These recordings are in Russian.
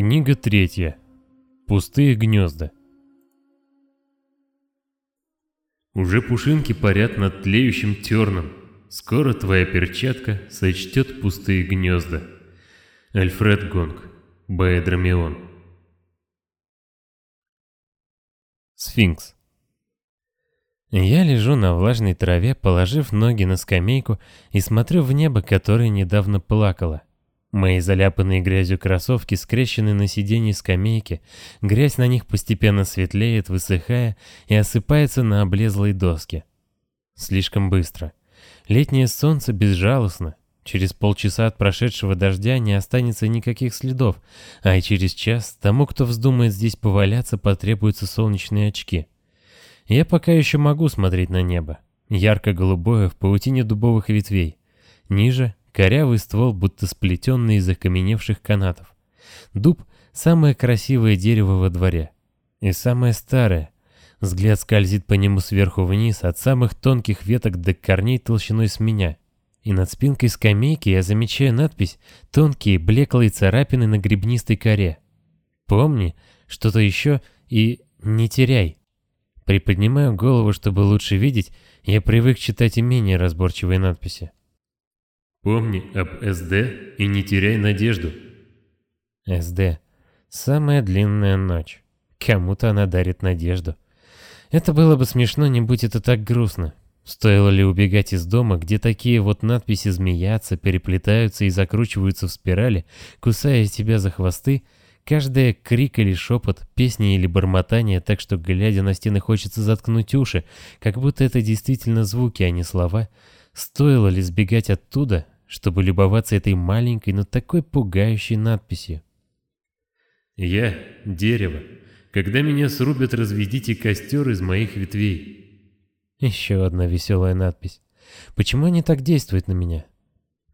Книга третья. Пустые гнезда. Уже пушинки парят над тлеющим терном. Скоро твоя перчатка сочтет пустые гнезда. Альфред Гонг. Баэдромион. Сфинкс. Я лежу на влажной траве, положив ноги на скамейку и смотрю в небо, которое недавно плакало. Мои заляпанные грязью кроссовки скрещены на сиденье скамейки, грязь на них постепенно светлеет, высыхая и осыпается на облезлые доски. Слишком быстро. Летнее солнце безжалостно. Через полчаса от прошедшего дождя не останется никаких следов, а и через час тому, кто вздумает здесь поваляться, потребуются солнечные очки. Я пока еще могу смотреть на небо. Ярко-голубое в паутине дубовых ветвей. Ниже Корявый ствол, будто сплетенный из окаменевших канатов. Дуб — самое красивое дерево во дворе. И самое старое. Взгляд скользит по нему сверху вниз, от самых тонких веток до корней толщиной с меня. И над спинкой скамейки я замечаю надпись «Тонкие блеклые царапины на гребнистой коре». Помни, что-то еще и не теряй. Приподнимаю голову, чтобы лучше видеть, я привык читать и менее разборчивые надписи. Помни об СД и не теряй надежду. СД. Самая длинная ночь. Кому-то она дарит надежду. Это было бы смешно, не будь это так грустно. Стоило ли убегать из дома, где такие вот надписи змеятся, переплетаются и закручиваются в спирали, кусая тебя за хвосты, каждая крик или шепот, песня или бормотание, так что, глядя на стены, хочется заткнуть уши, как будто это действительно звуки, а не слова. Стоило ли сбегать оттуда, чтобы любоваться этой маленькой, но такой пугающей надписью. «Я — дерево. Когда меня срубят, разведите костер из моих ветвей». Еще одна веселая надпись. Почему они так действуют на меня?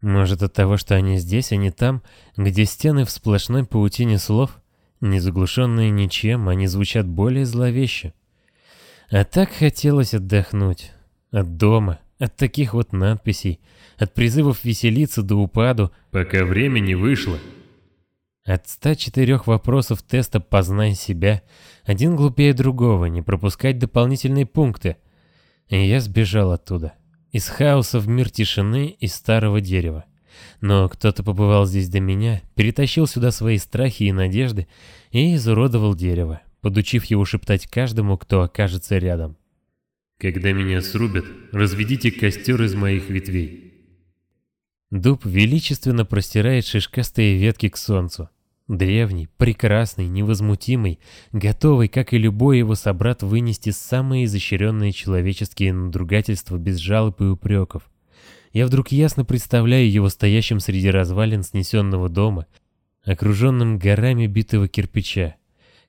Может от того, что они здесь, а не там, где стены в сплошной паутине слов, не заглушенные ничем, они звучат более зловеще. А так хотелось отдохнуть. От дома, от таких вот надписей, от призывов веселиться до упаду, пока время не вышло. От 104 вопросов теста «Познай себя» один глупее другого, не пропускать дополнительные пункты. И я сбежал оттуда. Из хаоса в мир тишины и старого дерева. Но кто-то побывал здесь до меня, перетащил сюда свои страхи и надежды и изуродовал дерево, подучив его шептать каждому, кто окажется рядом. Когда меня срубят, разведите костер из моих ветвей. Дуб величественно простирает шишкастые ветки к солнцу. Древний, прекрасный, невозмутимый, готовый, как и любой его собрат, вынести самые изощренные человеческие надругательства без жалоб и упреков. Я вдруг ясно представляю его стоящим среди развалин снесенного дома, окруженным горами битого кирпича.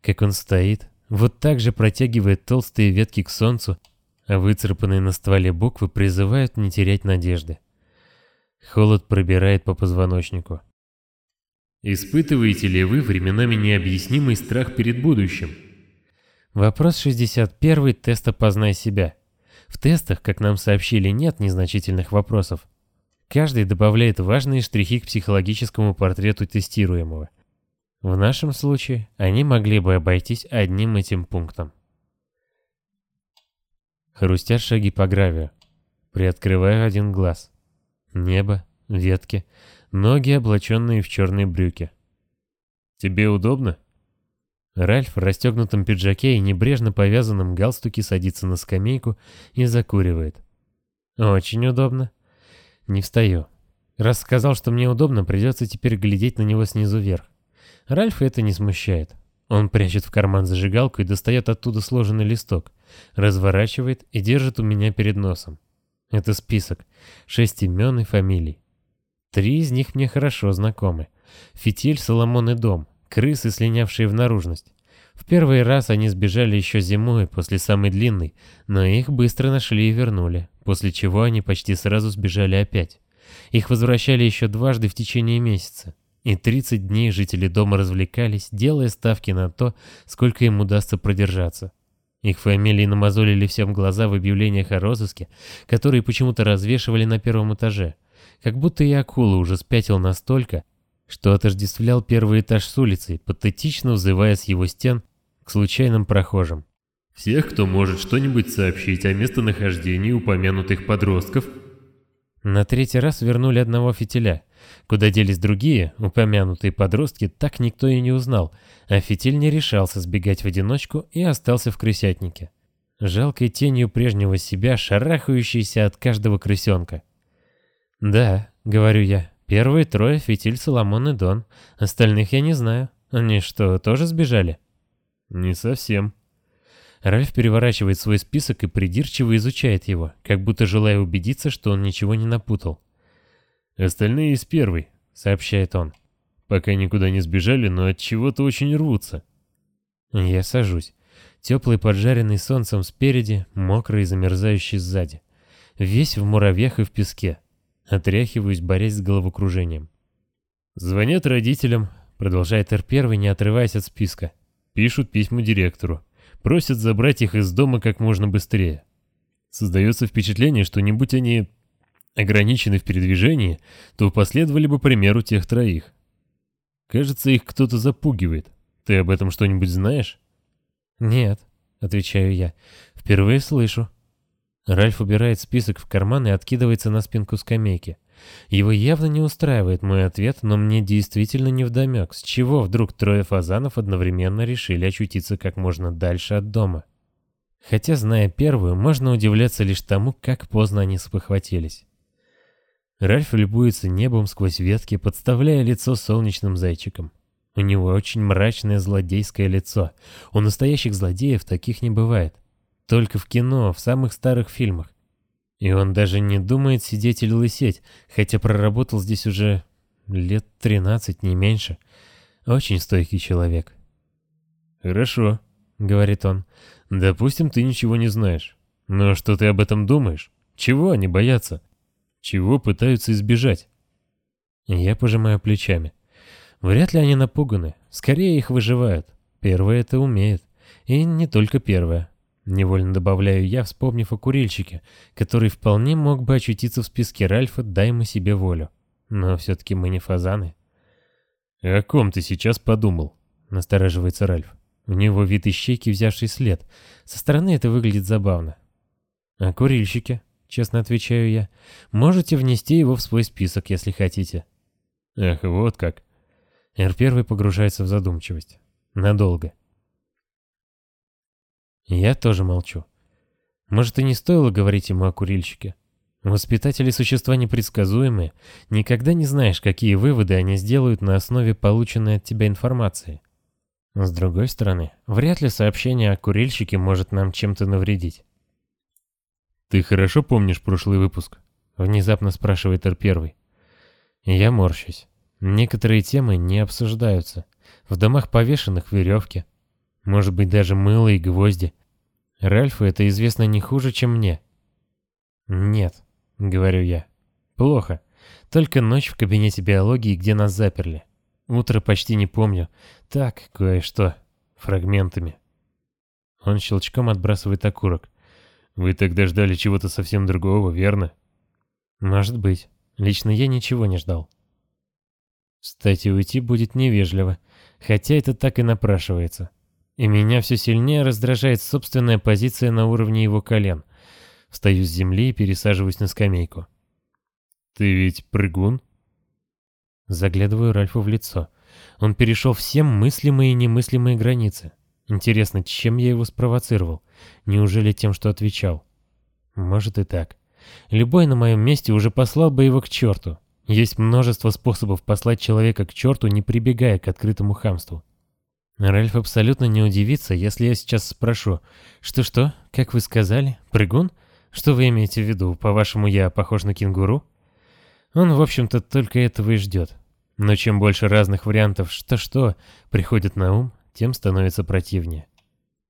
Как он стоит, вот так же протягивает толстые ветки к солнцу, а выцарапанные на стволе буквы призывают не терять надежды. Холод пробирает по позвоночнику. Испытываете ли вы временами необъяснимый страх перед будущим? Вопрос 61 теста «Познай себя». В тестах, как нам сообщили, нет незначительных вопросов. Каждый добавляет важные штрихи к психологическому портрету тестируемого. В нашем случае они могли бы обойтись одним этим пунктом. Хрустят шаги по гравию. Приоткрываю один глаз. Небо, ветки, ноги, облаченные в черные брюки. «Тебе удобно?» Ральф в расстегнутом пиджаке и небрежно повязанном галстуке садится на скамейку и закуривает. «Очень удобно». Не встаю. Раз сказал, что мне удобно, придется теперь глядеть на него снизу вверх. Ральф это не смущает. Он прячет в карман зажигалку и достает оттуда сложенный листок, разворачивает и держит у меня перед носом. Это список. Шесть имен и фамилий. Три из них мне хорошо знакомы. Фитиль, Соломон и Дом. Крысы, слинявшие в наружность. В первый раз они сбежали еще зимой, после самой длинной, но их быстро нашли и вернули, после чего они почти сразу сбежали опять. Их возвращали еще дважды в течение месяца. И 30 дней жители дома развлекались, делая ставки на то, сколько им удастся продержаться. Их фамилии намазолили всем глаза в объявлениях о розыске, которые почему-то развешивали на первом этаже. Как будто и акула уже спятил настолько, что отождествлял первый этаж с улицей, патетично взывая с его стен к случайным прохожим. «Всех, кто может что-нибудь сообщить о местонахождении упомянутых подростков?» На третий раз вернули одного фитиля. Куда делись другие, упомянутые подростки, так никто и не узнал, а фитиль не решался сбегать в одиночку и остался в крысятнике. Жалкой тенью прежнего себя, шарахающейся от каждого крысенка. «Да», — говорю я, — «первые трое — фитиль, Соломон и Дон. Остальных я не знаю. Они что, тоже сбежали?» «Не совсем». Ральф переворачивает свой список и придирчиво изучает его, как будто желая убедиться, что он ничего не напутал. «Остальные из первой», — сообщает он. «Пока никуда не сбежали, но от чего-то очень рвутся». Я сажусь. Теплый поджаренный солнцем спереди, мокрый и замерзающий сзади. Весь в муравьях и в песке. Отряхиваюсь, борясь с головокружением. «Звонят родителям», — продолжает Р-1, не отрываясь от списка. «Пишут письма директору. Просят забрать их из дома как можно быстрее. Создается впечатление, что не будь они ограничены в передвижении, то последовали бы примеру тех троих. Кажется, их кто-то запугивает. Ты об этом что-нибудь знаешь? Нет, отвечаю я. Впервые слышу. Ральф убирает список в карман и откидывается на спинку скамейки. Его явно не устраивает мой ответ, но мне действительно невдомек, с чего вдруг трое фазанов одновременно решили очутиться как можно дальше от дома. Хотя, зная первую, можно удивляться лишь тому, как поздно они спохватились. Ральф любуется небом сквозь ветки, подставляя лицо солнечным зайчиком. У него очень мрачное злодейское лицо. У настоящих злодеев таких не бывает. Только в кино, в самых старых фильмах. И он даже не думает сидеть или лысеть, хотя проработал здесь уже лет 13, не меньше. Очень стойкий человек. «Хорошо», — говорит он. «Допустим, ты ничего не знаешь. Но что ты об этом думаешь? Чего они боятся? Чего пытаются избежать? Я пожимаю плечами. Вряд ли они напуганы. Скорее их выживают. Первое это умеет. И не только первое. Невольно добавляю я, вспомнив о курильщике, который вполне мог бы очутиться в списке Ральфа «Дай мы себе волю». Но все-таки мы не фазаны. «О ком ты сейчас подумал?» — настораживается Ральф. У него вид ищейки, взявший след. Со стороны это выглядит забавно. «О курильщике», честно отвечаю я. Можете внести его в свой список, если хотите. Эх, вот как. Р-1 погружается в задумчивость. Надолго. Я тоже молчу. Может, и не стоило говорить ему о курильщике. Воспитатели существа непредсказуемые, никогда не знаешь, какие выводы они сделают на основе полученной от тебя информации. С другой стороны, вряд ли сообщение о курильщике может нам чем-то навредить. «Ты хорошо помнишь прошлый выпуск?» — внезапно спрашивает Р-1. Я морщусь. Некоторые темы не обсуждаются. В домах повешенных веревки. Может быть, даже мыло и гвозди. Ральфу это известно не хуже, чем мне. «Нет», — говорю я. «Плохо. Только ночь в кабинете биологии, где нас заперли. Утро почти не помню. Так, кое-что. Фрагментами». Он щелчком отбрасывает окурок. Вы тогда ждали чего-то совсем другого, верно? Может быть. Лично я ничего не ждал. Кстати, уйти будет невежливо, хотя это так и напрашивается. И меня все сильнее раздражает собственная позиция на уровне его колен. Встаю с земли и пересаживаюсь на скамейку. «Ты ведь прыгун?» Заглядываю Ральфу в лицо. Он перешел все мыслимые и немыслимые границы. Интересно, чем я его спровоцировал? Неужели тем, что отвечал? Может и так. Любой на моем месте уже послал бы его к черту. Есть множество способов послать человека к черту, не прибегая к открытому хамству. Ральф абсолютно не удивится, если я сейчас спрошу, что-что, как вы сказали, прыгун? Что вы имеете в виду, по-вашему, я похож на кенгуру? Он, в общем-то, только этого и ждет. Но чем больше разных вариантов «что-что» приходит на ум, тем становится противнее.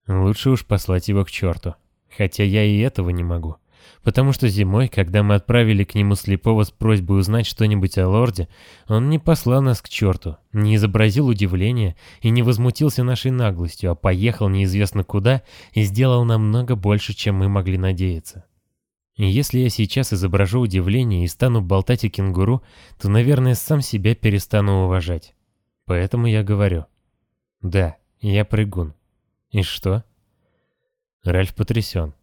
Лучше уж послать его к черту. Хотя я и этого не могу. Потому что зимой, когда мы отправили к нему слепого с просьбой узнать что-нибудь о лорде, он не послал нас к черту, не изобразил удивления и не возмутился нашей наглостью, а поехал неизвестно куда и сделал намного больше, чем мы могли надеяться. И если я сейчас изображу удивление и стану болтать о кенгуру, то, наверное, сам себя перестану уважать. Поэтому я говорю. Да, я прыгун. И что? Ральф потрясен.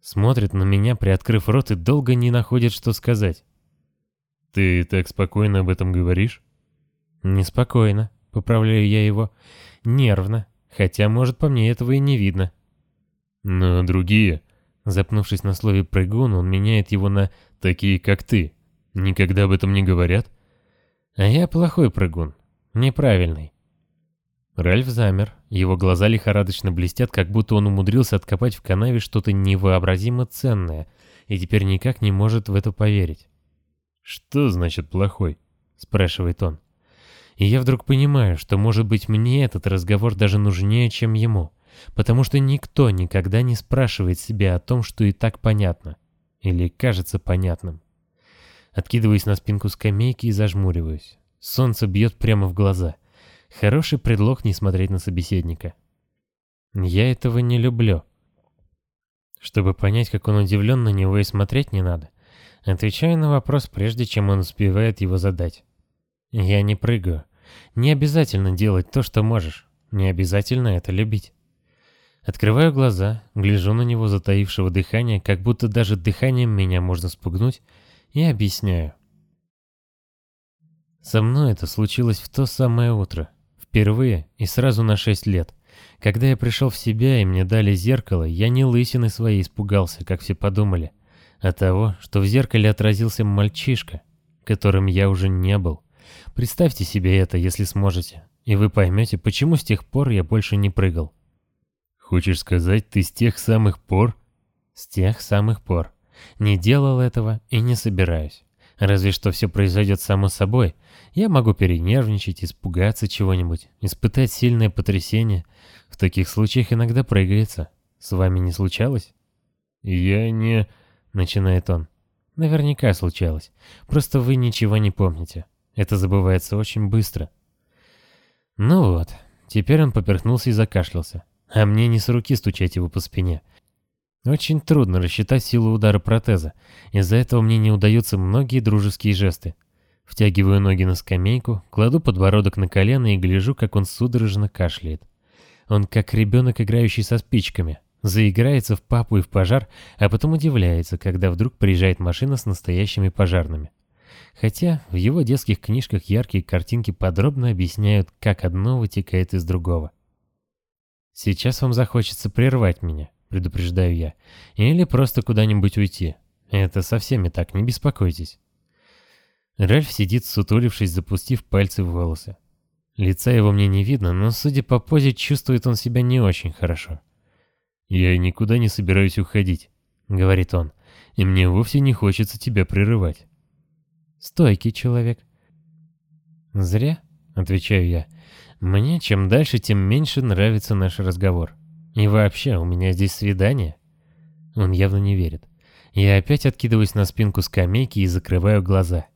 Смотрит на меня, приоткрыв рот, и долго не находит, что сказать. «Ты так спокойно об этом говоришь?» «Неспокойно», — поправляю я его. «Нервно, хотя, может, по мне этого и не видно». «Но другие...» Запнувшись на слове «прыгун», он меняет его на «такие, как ты». Никогда об этом не говорят? А я плохой прыгун. Неправильный. Ральф замер, его глаза лихорадочно блестят, как будто он умудрился откопать в канаве что-то невообразимо ценное, и теперь никак не может в это поверить. «Что значит плохой?» — спрашивает он. И я вдруг понимаю, что, может быть, мне этот разговор даже нужнее, чем ему, потому что никто никогда не спрашивает себя о том, что и так понятно, или кажется понятным. Откидываюсь на спинку скамейки и зажмуриваюсь. Солнце бьет прямо в глаза. Хороший предлог не смотреть на собеседника. Я этого не люблю. Чтобы понять, как он удивлен на него и смотреть не надо. Отвечаю на вопрос, прежде чем он успевает его задать. Я не прыгаю. Не обязательно делать то, что можешь. Не обязательно это любить. Открываю глаза, гляжу на него, затаившего дыхание, как будто даже дыханием меня можно спугнуть, и объясняю. Со мной это случилось в то самое утро. Впервые и сразу на шесть лет. Когда я пришел в себя и мне дали зеркало, я не лысины своей испугался, как все подумали а того, что в зеркале отразился мальчишка, которым я уже не был. Представьте себе это, если сможете, и вы поймете, почему с тех пор я больше не прыгал. Хочешь сказать, ты с тех самых пор? С тех самых пор. Не делал этого и не собираюсь. Разве что все произойдет само собой. Я могу перенервничать, испугаться чего-нибудь, испытать сильное потрясение. В таких случаях иногда прыгается. С вами не случалось? Я не начинает он. Наверняка случалось. Просто вы ничего не помните. Это забывается очень быстро. Ну вот, теперь он поперхнулся и закашлялся. А мне не с руки стучать его по спине. Очень трудно рассчитать силу удара протеза. Из-за этого мне не удаются многие дружеские жесты. Втягиваю ноги на скамейку, кладу подбородок на колено и гляжу, как он судорожно кашляет. Он как ребенок, играющий со спичками. Заиграется в папу и в пожар, а потом удивляется, когда вдруг приезжает машина с настоящими пожарными. Хотя в его детских книжках яркие картинки подробно объясняют, как одно вытекает из другого. «Сейчас вам захочется прервать меня», — предупреждаю я, «или просто куда-нибудь уйти. Это со всеми так, не беспокойтесь». Ральф сидит, сутулившись, запустив пальцы в волосы. Лица его мне не видно, но, судя по позе, чувствует он себя не очень хорошо. «Я никуда не собираюсь уходить», — говорит он, — «и мне вовсе не хочется тебя прерывать». «Стойкий человек». «Зря», — отвечаю я. «Мне чем дальше, тем меньше нравится наш разговор. И вообще, у меня здесь свидание». Он явно не верит. Я опять откидываюсь на спинку скамейки и закрываю глаза.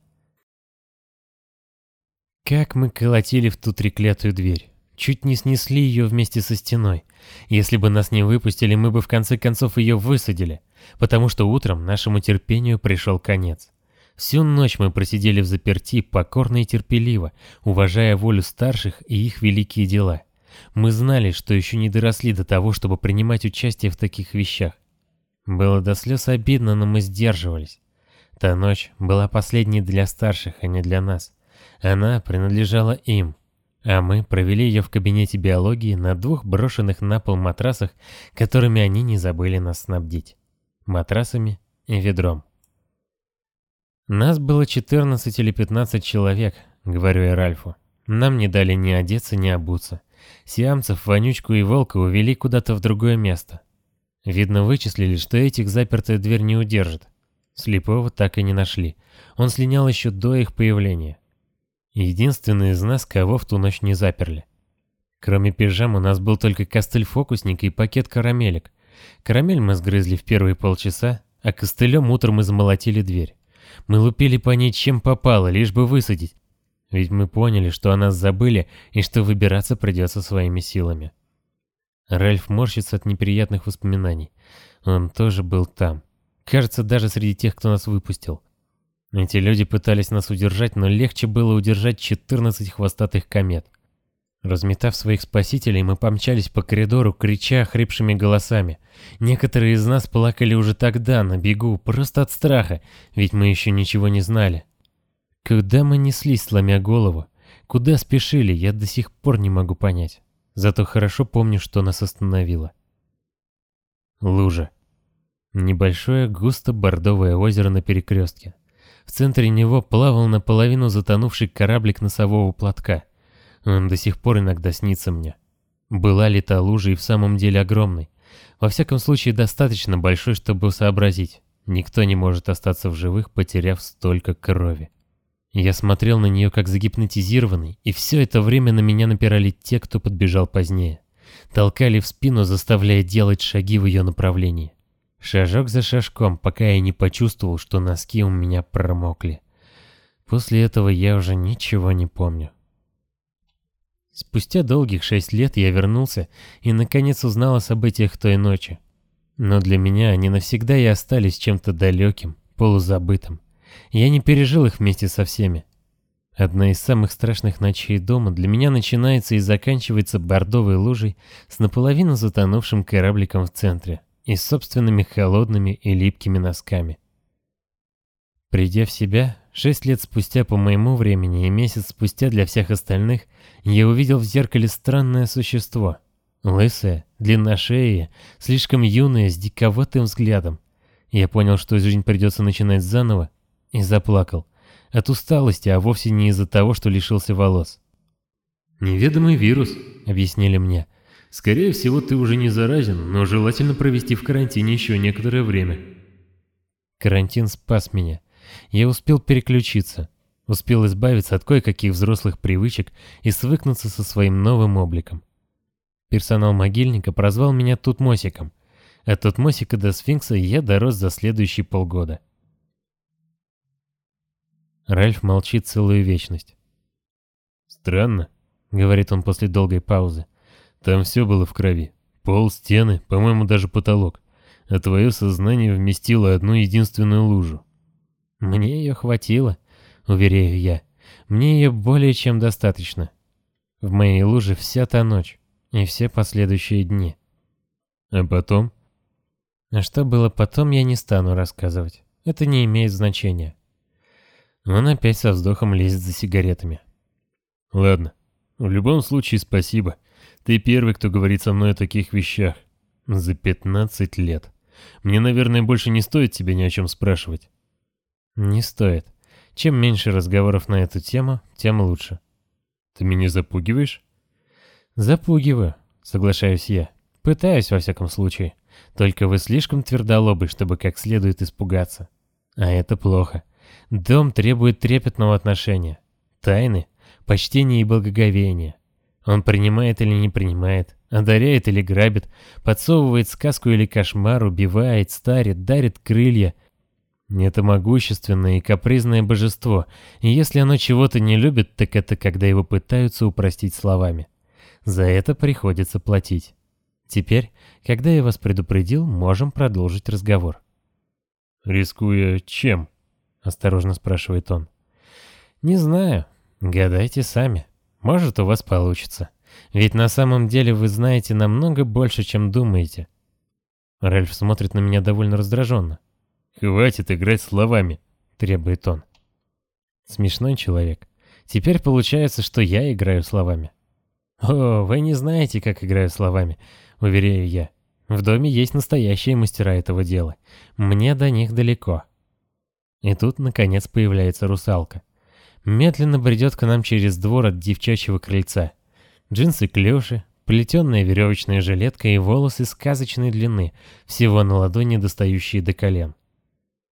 Как мы колотили в ту треклятую дверь чуть не снесли ее вместе со стеной. Если бы нас не выпустили, мы бы в конце концов ее высадили, потому что утром нашему терпению пришел конец. Всю ночь мы просидели в заперти покорно и терпеливо, уважая волю старших и их великие дела. Мы знали, что еще не доросли до того, чтобы принимать участие в таких вещах. Было до слез обидно, но мы сдерживались. Та ночь была последней для старших, а не для нас. Она принадлежала им, а мы провели ее в кабинете биологии на двух брошенных на пол матрасах, которыми они не забыли нас снабдить. Матрасами и ведром. Нас было 14 или 15 человек, говорю я Ральфу. Нам не дали ни одеться, ни обуться. Сиамцев, Вонючку и Волка увели куда-то в другое место. Видно, вычислили, что этих запертая дверь не удержит. Слепого так и не нашли. Он слинял еще до их появления. Единственный из нас, кого в ту ночь не заперли. Кроме пижам у нас был только костыль фокусника и пакет карамелек. Карамель мы сгрызли в первые полчаса, а костылем утром мы замолотили дверь. Мы лупили по ней чем попало, лишь бы высадить. Ведь мы поняли, что о нас забыли и что выбираться придется своими силами. Ральф морщится от неприятных воспоминаний. Он тоже был там. Кажется, даже среди тех, кто нас выпустил. Эти люди пытались нас удержать, но легче было удержать 14 хвостатых комет. Разметав своих спасителей, мы помчались по коридору, крича хрипшими голосами. Некоторые из нас плакали уже тогда, на бегу, просто от страха, ведь мы еще ничего не знали. Куда мы неслись, сломя голову? Куда спешили, я до сих пор не могу понять. Зато хорошо помню, что нас остановило. Лужа. Небольшое густо-бордовое озеро на перекрестке. В центре него плавал наполовину затонувший кораблик носового платка. Он до сих пор иногда снится мне. Была ли та лужа и в самом деле огромной? Во всяком случае, достаточно большой, чтобы сообразить. Никто не может остаться в живых, потеряв столько крови. Я смотрел на нее как загипнотизированный, и все это время на меня напирали те, кто подбежал позднее. Толкали в спину, заставляя делать шаги в ее направлении. Шажок за шажком, пока я не почувствовал, что носки у меня промокли. После этого я уже ничего не помню. Спустя долгих шесть лет я вернулся и наконец узнал о событиях той ночи. Но для меня они навсегда и остались чем-то далеким, полузабытым. Я не пережил их вместе со всеми. Одна из самых страшных ночей дома для меня начинается и заканчивается бордовой лужей с наполовину затонувшим корабликом в центре и собственными холодными и липкими носками. Придя в себя, шесть лет спустя по моему времени и месяц спустя для всех остальных, я увидел в зеркале странное существо. Лысое, длинношеее, слишком юное, с диковатым взглядом. Я понял, что жизнь придется начинать заново, и заплакал. От усталости, а вовсе не из-за того, что лишился волос. «Неведомый вирус», — объяснили мне. «Скорее всего, ты уже не заразен, но желательно провести в карантине еще некоторое время». Карантин спас меня. Я успел переключиться. Успел избавиться от кое-каких взрослых привычек и свыкнуться со своим новым обликом. Персонал могильника прозвал меня Тутмосиком. От Тутмосика до Сфинкса я дорос за следующие полгода. Ральф молчит целую вечность. «Странно», — говорит он после долгой паузы. «Там все было в крови. Пол, стены, по-моему, даже потолок. А твое сознание вместило одну единственную лужу». «Мне ее хватило», — уверяю я. «Мне ее более чем достаточно. В моей луже вся та ночь и все последующие дни». «А потом?» А что было потом, я не стану рассказывать. Это не имеет значения. Он опять со вздохом лезет за сигаретами. Ладно. В любом случае спасибо. Ты первый, кто говорит со мной о таких вещах. За 15 лет. Мне, наверное, больше не стоит тебя ни о чем спрашивать. Не стоит. Чем меньше разговоров на эту тему, тем лучше. Ты меня запугиваешь? Запугиваю, соглашаюсь я. Пытаюсь, во всяком случае. Только вы слишком твердолобы, чтобы как следует испугаться. А это плохо. Дом требует трепетного отношения, тайны, почтения и благоговения. Он принимает или не принимает, одаряет или грабит, подсовывает сказку или кошмар, убивает, старит, дарит крылья. Это могущественное и капризное божество, и если оно чего-то не любит, так это когда его пытаются упростить словами. За это приходится платить. Теперь, когда я вас предупредил, можем продолжить разговор. Рискуя чем? — осторожно спрашивает он. «Не знаю. Гадайте сами. Может, у вас получится. Ведь на самом деле вы знаете намного больше, чем думаете». Ральф смотрит на меня довольно раздраженно. «Хватит играть словами», — требует он. Смешной человек. Теперь получается, что я играю словами. «О, вы не знаете, как играю словами», — уверяю я. «В доме есть настоящие мастера этого дела. Мне до них далеко». И тут, наконец, появляется русалка. Медленно бредет к нам через двор от девчачьего крыльца. Джинсы клёши, плетеная веревочная жилетка и волосы сказочной длины, всего на ладони достающие до колен.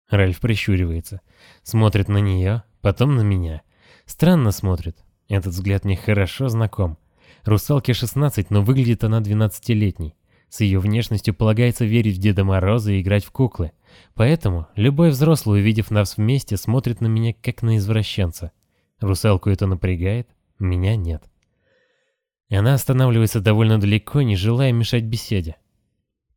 Ральф прищуривается, смотрит на нее, потом на меня. Странно смотрит. Этот взгляд мне хорошо знаком. Русалке 16, но выглядит она 12-летней. С ее внешностью полагается верить в Деда Мороза и играть в куклы. Поэтому любой взрослый, увидев нас вместе, смотрит на меня как на извращенца. Русалку это напрягает, меня нет. Она останавливается довольно далеко, не желая мешать беседе.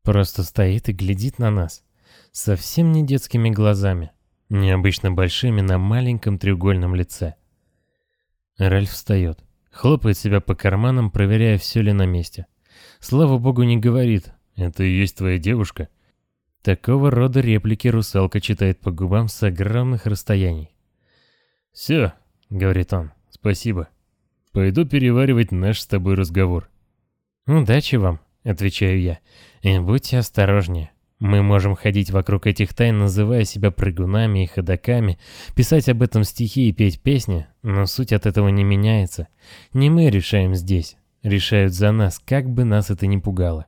Просто стоит и глядит на нас. совсем не детскими глазами, необычно большими на маленьком треугольном лице. Ральф встает, хлопает себя по карманам, проверяя, все ли на месте. Слава богу, не говорит «Это и есть твоя девушка». Такого рода реплики русалка читает по губам с огромных расстояний. «Все», — говорит он, — «спасибо. Пойду переваривать наш с тобой разговор». «Удачи вам», — отвечаю я, — «и будьте осторожнее». Мы можем ходить вокруг этих тайн, называя себя прыгунами и ходаками, писать об этом стихи и петь песни, но суть от этого не меняется. Не мы решаем здесь, решают за нас, как бы нас это ни пугало.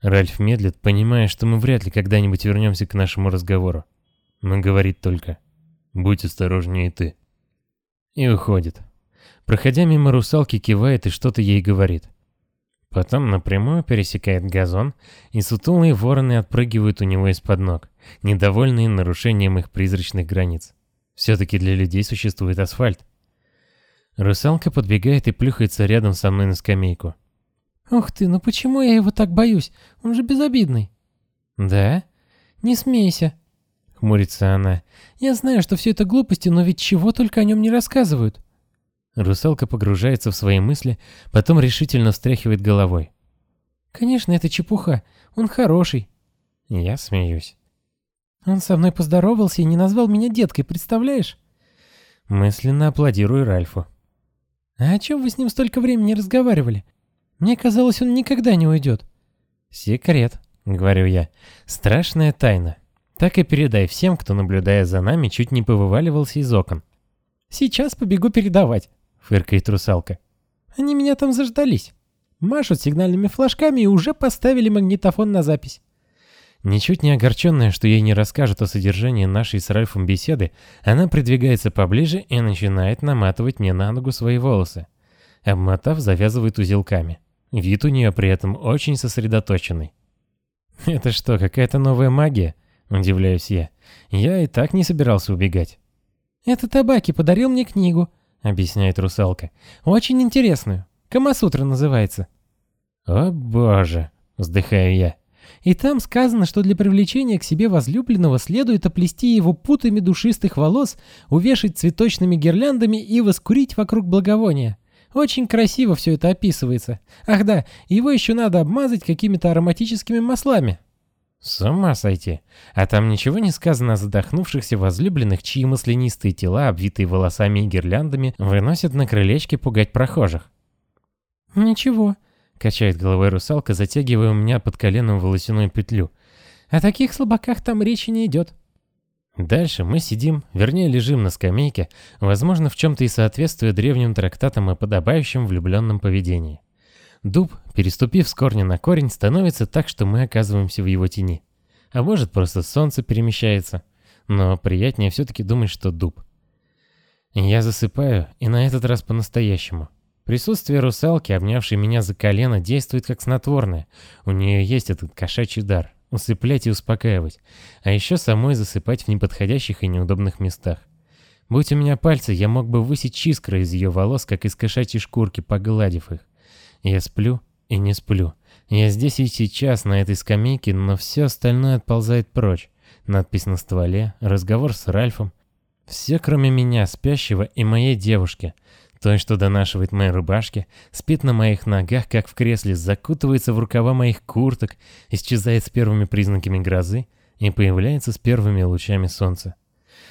Ральф медлит, понимая, что мы вряд ли когда-нибудь вернемся к нашему разговору. Но говорит только «Будь осторожнее ты». И уходит. Проходя мимо русалки, кивает и что-то ей говорит. Потом напрямую пересекает газон, и сутулые вороны отпрыгивают у него из-под ног, недовольные нарушением их призрачных границ. Все-таки для людей существует асфальт. Русалка подбегает и плюхается рядом со мной на скамейку. «Ух ты, ну почему я его так боюсь? Он же безобидный». «Да? Не смейся», — хмурится она. «Я знаю, что все это глупости, но ведь чего только о нем не рассказывают». Русалка погружается в свои мысли, потом решительно встряхивает головой. «Конечно, это чепуха. Он хороший». Я смеюсь. «Он со мной поздоровался и не назвал меня деткой, представляешь?» Мысленно аплодирую Ральфу. «А о чем вы с ним столько времени разговаривали? Мне казалось, он никогда не уйдет». «Секрет», — говорю я. «Страшная тайна. Так и передай всем, кто, наблюдая за нами, чуть не повываливался из окон». «Сейчас побегу передавать». — фыркает русалка. «Они меня там заждались. Машут сигнальными флажками и уже поставили магнитофон на запись». Ничуть не огорченная, что ей не расскажут о содержании нашей с Ральфом беседы, она придвигается поближе и начинает наматывать мне на ногу свои волосы. Обмотав, завязывает узелками. Вид у нее при этом очень сосредоточенный. «Это что, какая-то новая магия?» – удивляюсь я. «Я и так не собирался убегать». «Это Табаки подарил мне книгу», — объясняет русалка. «Очень интересную. Камасутра называется». «О боже!» — вздыхаю я. И там сказано, что для привлечения к себе возлюбленного следует оплести его путами душистых волос, увешать цветочными гирляндами и воскурить вокруг благовония. Очень красиво все это описывается. Ах да, его еще надо обмазать какими-то ароматическими маслами. С ума сойти. А там ничего не сказано о задохнувшихся возлюбленных, чьи маслянистые тела, обвитые волосами и гирляндами, выносят на крылечке пугать прохожих. «Ничего», — качает головой русалка, затягивая у меня под коленом волосяную петлю. «О таких слабаках там речи не идет». Дальше мы сидим, вернее лежим на скамейке, возможно в чем-то и соответствуя древним трактатам о подобающем влюбленном поведении. Дуб, переступив с корня на корень, становится так, что мы оказываемся в его тени. А может, просто солнце перемещается. Но приятнее все-таки думать, что дуб. Я засыпаю, и на этот раз по-настоящему. Присутствие русалки, обнявшей меня за колено, действует как снотворное. У нее есть этот кошачий дар — усыплять и успокаивать. А еще самой засыпать в неподходящих и неудобных местах. Будь у меня пальцы, я мог бы высечь искры из ее волос, как из кошачьей шкурки, погладив их. Я сплю и не сплю. Я здесь и сейчас, на этой скамейке, но все остальное отползает прочь. Надпись на стволе, разговор с Ральфом. Все, кроме меня, спящего и моей девушки. Той, что донашивает мои рубашки, спит на моих ногах, как в кресле, закутывается в рукава моих курток, исчезает с первыми признаками грозы и появляется с первыми лучами солнца.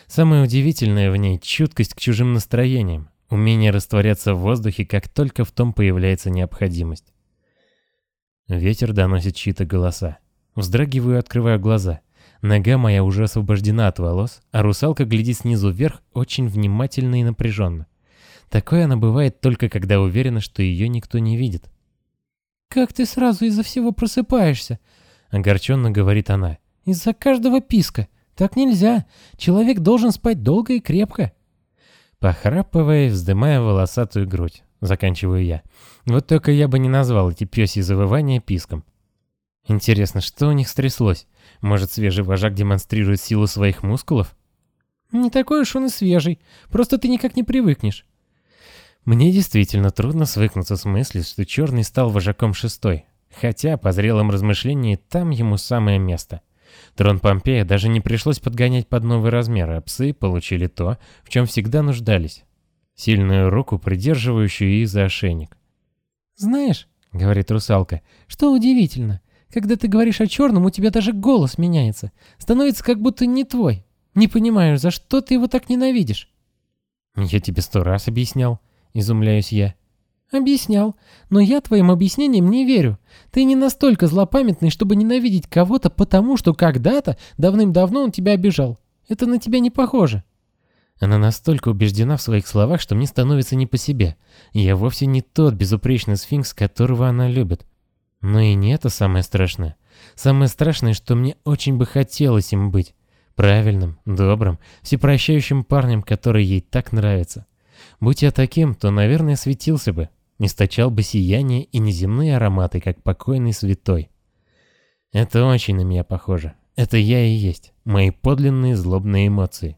Самое удивительное в ней — чуткость к чужим настроениям, Умение растворяться в воздухе, как только в том появляется необходимость. Ветер доносит чьи-то голоса. Вздрагиваю открываю глаза. Нога моя уже освобождена от волос, а русалка глядит снизу вверх очень внимательно и напряженно. Такое она бывает только когда уверена, что ее никто не видит. «Как ты сразу из-за всего просыпаешься?» — огорченно говорит она. «Из-за каждого писка. Так нельзя. Человек должен спать долго и крепко». Похрапывая и вздымая волосатую грудь, заканчиваю я. Вот только я бы не назвал эти пёсьи завывания писком. Интересно, что у них стряслось? Может, свежий вожак демонстрирует силу своих мускулов? Не такой уж он и свежий, просто ты никак не привыкнешь. Мне действительно трудно свыкнуться с мыслью, что Черный стал вожаком шестой, хотя по зрелом размышлении там ему самое место. Трон Помпея даже не пришлось подгонять под новый размер, а псы получили то, в чем всегда нуждались. Сильную руку, придерживающую и за ошейник. «Знаешь», — говорит русалка, — «что удивительно. Когда ты говоришь о черном, у тебя даже голос меняется. Становится как будто не твой. Не понимаю, за что ты его так ненавидишь?» «Я тебе сто раз объяснял», — изумляюсь я. «Объяснял. Но я твоим объяснениям не верю. Ты не настолько злопамятный, чтобы ненавидеть кого-то потому, что когда-то, давным-давно он тебя обижал. Это на тебя не похоже». Она настолько убеждена в своих словах, что мне становится не по себе. Я вовсе не тот безупречный сфинкс, которого она любит. Но и не это самое страшное. Самое страшное, что мне очень бы хотелось им быть. Правильным, добрым, всепрощающим парнем, который ей так нравится. Будь я таким, то, наверное, светился бы, источал бы сияние и неземные ароматы, как покойный святой. Это очень на меня похоже. Это я и есть, мои подлинные злобные эмоции.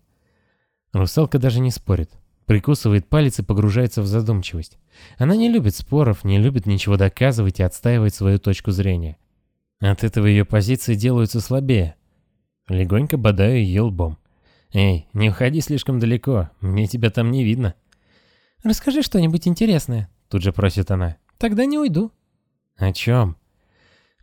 Русалка даже не спорит. Прикусывает палец и погружается в задумчивость. Она не любит споров, не любит ничего доказывать и отстаивать свою точку зрения. От этого ее позиции делаются слабее. Легонько бодаю ее лбом. «Эй, не уходи слишком далеко, мне тебя там не видно». «Расскажи что-нибудь интересное», — тут же просит она. «Тогда не уйду». «О чем?»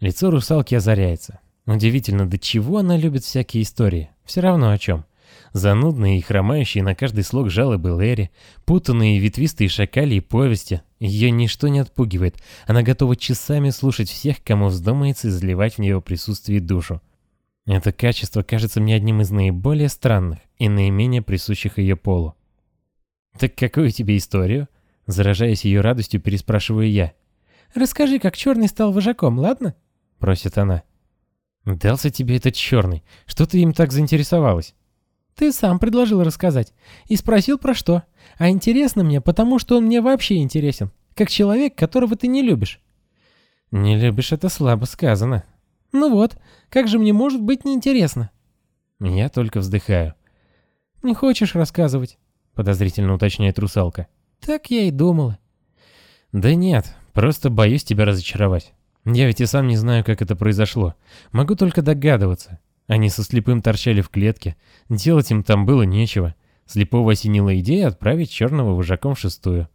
Лицо русалки озаряется. Удивительно, до чего она любит всякие истории. Все равно о чем. Занудные и хромающие на каждый слог жалобы Лэри, путанные и ветвистые шакали и повести. Ее ничто не отпугивает. Она готова часами слушать всех, кому вздумается изливать в нее присутствие душу. Это качество кажется мне одним из наиболее странных и наименее присущих ее полу. «Так какую тебе историю?» Заражаясь ее радостью, переспрашиваю я. «Расскажи, как черный стал вожаком, ладно?» Просит она. «Дался тебе этот черный. Что ты им так заинтересовалась?» Ты сам предложил рассказать. И спросил про что. А интересно мне, потому что он мне вообще интересен. Как человек, которого ты не любишь. Не любишь, это слабо сказано. Ну вот, как же мне может быть неинтересно? Я только вздыхаю. Не хочешь рассказывать? Подозрительно уточняет русалка. Так я и думала. Да нет, просто боюсь тебя разочаровать. Я ведь и сам не знаю, как это произошло. Могу только догадываться. Они со слепым торчали в клетке, делать им там было нечего. Слепого осенила идея отправить черного вожаком в шестую.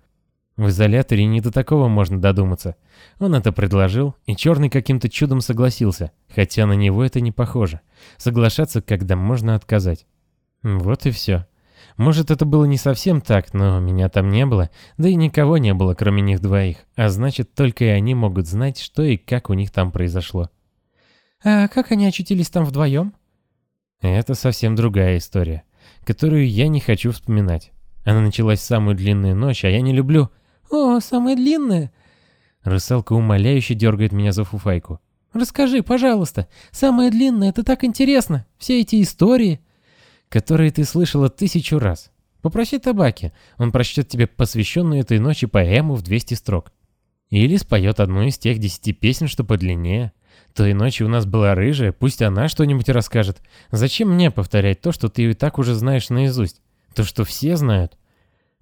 В изоляторе не до такого можно додуматься. Он это предложил, и черный каким-то чудом согласился, хотя на него это не похоже. Соглашаться, когда можно отказать. Вот и все. Может, это было не совсем так, но меня там не было, да и никого не было, кроме них двоих, а значит, только и они могут знать, что и как у них там произошло. «А как они очутились там вдвоем?» Это совсем другая история, которую я не хочу вспоминать. Она началась в самую длинную ночь, а я не люблю... «О, самая длинная!» Русалка умоляюще дергает меня за фуфайку. «Расскажи, пожалуйста. Самая длинная, это так интересно. Все эти истории...» «Которые ты слышала тысячу раз. Попроси табаки, он прочтет тебе посвященную этой ночи поэму в 200 строк. Или споет одну из тех десяти песен, что подлиннее. Той ночью у нас была рыжая, пусть она что-нибудь расскажет. Зачем мне повторять то, что ты и так уже знаешь наизусть? То, что все знают.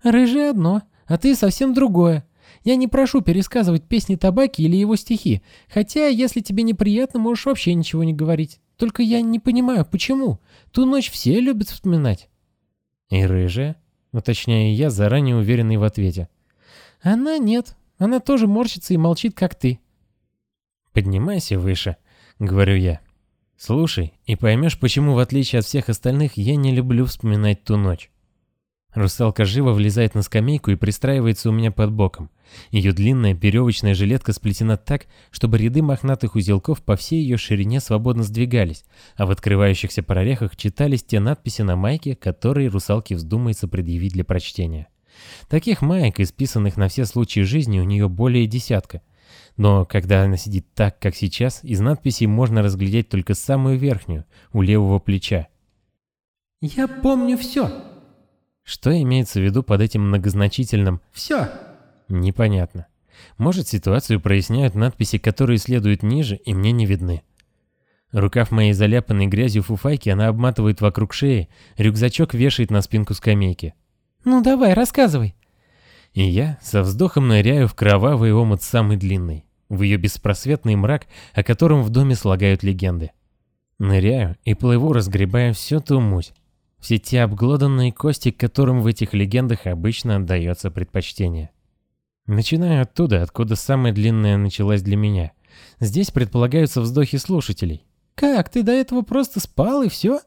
Рыжая одно, а ты совсем другое. Я не прошу пересказывать песни Табаки или его стихи, хотя, если тебе неприятно, можешь вообще ничего не говорить. Только я не понимаю, почему? Ту ночь все любят вспоминать. И рыжая? Уточняю я, заранее уверенный в ответе. Она нет. Она тоже морщится и молчит, как ты. «Поднимайся выше», — говорю я. «Слушай, и поймешь, почему, в отличие от всех остальных, я не люблю вспоминать ту ночь». Русалка живо влезает на скамейку и пристраивается у меня под боком. Ее длинная веревочная жилетка сплетена так, чтобы ряды мохнатых узелков по всей ее ширине свободно сдвигались, а в открывающихся прорехах читались те надписи на майке, которые русалке вздумается предъявить для прочтения. Таких маек, исписанных на все случаи жизни, у нее более десятка. Но когда она сидит так, как сейчас, из надписей можно разглядеть только самую верхнюю, у левого плеча. «Я помню все». Что имеется в виду под этим многозначительным «все»? Непонятно. Может, ситуацию проясняют надписи, которые следуют ниже и мне не видны. Рукав моей заляпанной грязью фуфайки она обматывает вокруг шеи, рюкзачок вешает на спинку скамейки. «Ну давай, рассказывай». И я со вздохом ныряю в кровавый омут самый длинный, в ее беспросветный мрак, о котором в доме слагают легенды. Ныряю и плыву, разгребая всю ту муть. Все те обглоданные кости, которым в этих легендах обычно отдается предпочтение. Начинаю оттуда, откуда самая длинная началась для меня. Здесь предполагаются вздохи слушателей. «Как, ты до этого просто спал и все?»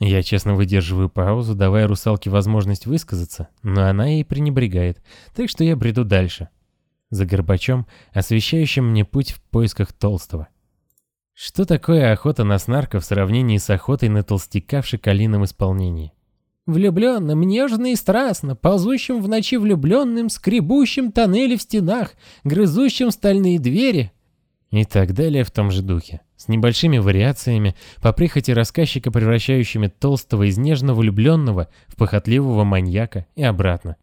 Я честно выдерживаю паузу, давая русалке возможность высказаться, но она ей пренебрегает, так что я бреду дальше. За Горбачом, освещающим мне путь в поисках Толстого. Что такое охота на снарка в сравнении с охотой на толстяка в шоколином исполнении? Влюбленным, нежно и страстно, ползущим в ночи влюбленным, скребущим тоннели в стенах, грызущим стальные двери. И так далее в том же духе, с небольшими вариациями, по прихоти рассказчика, превращающими толстого из нежно влюбленного в похотливого маньяка и обратно.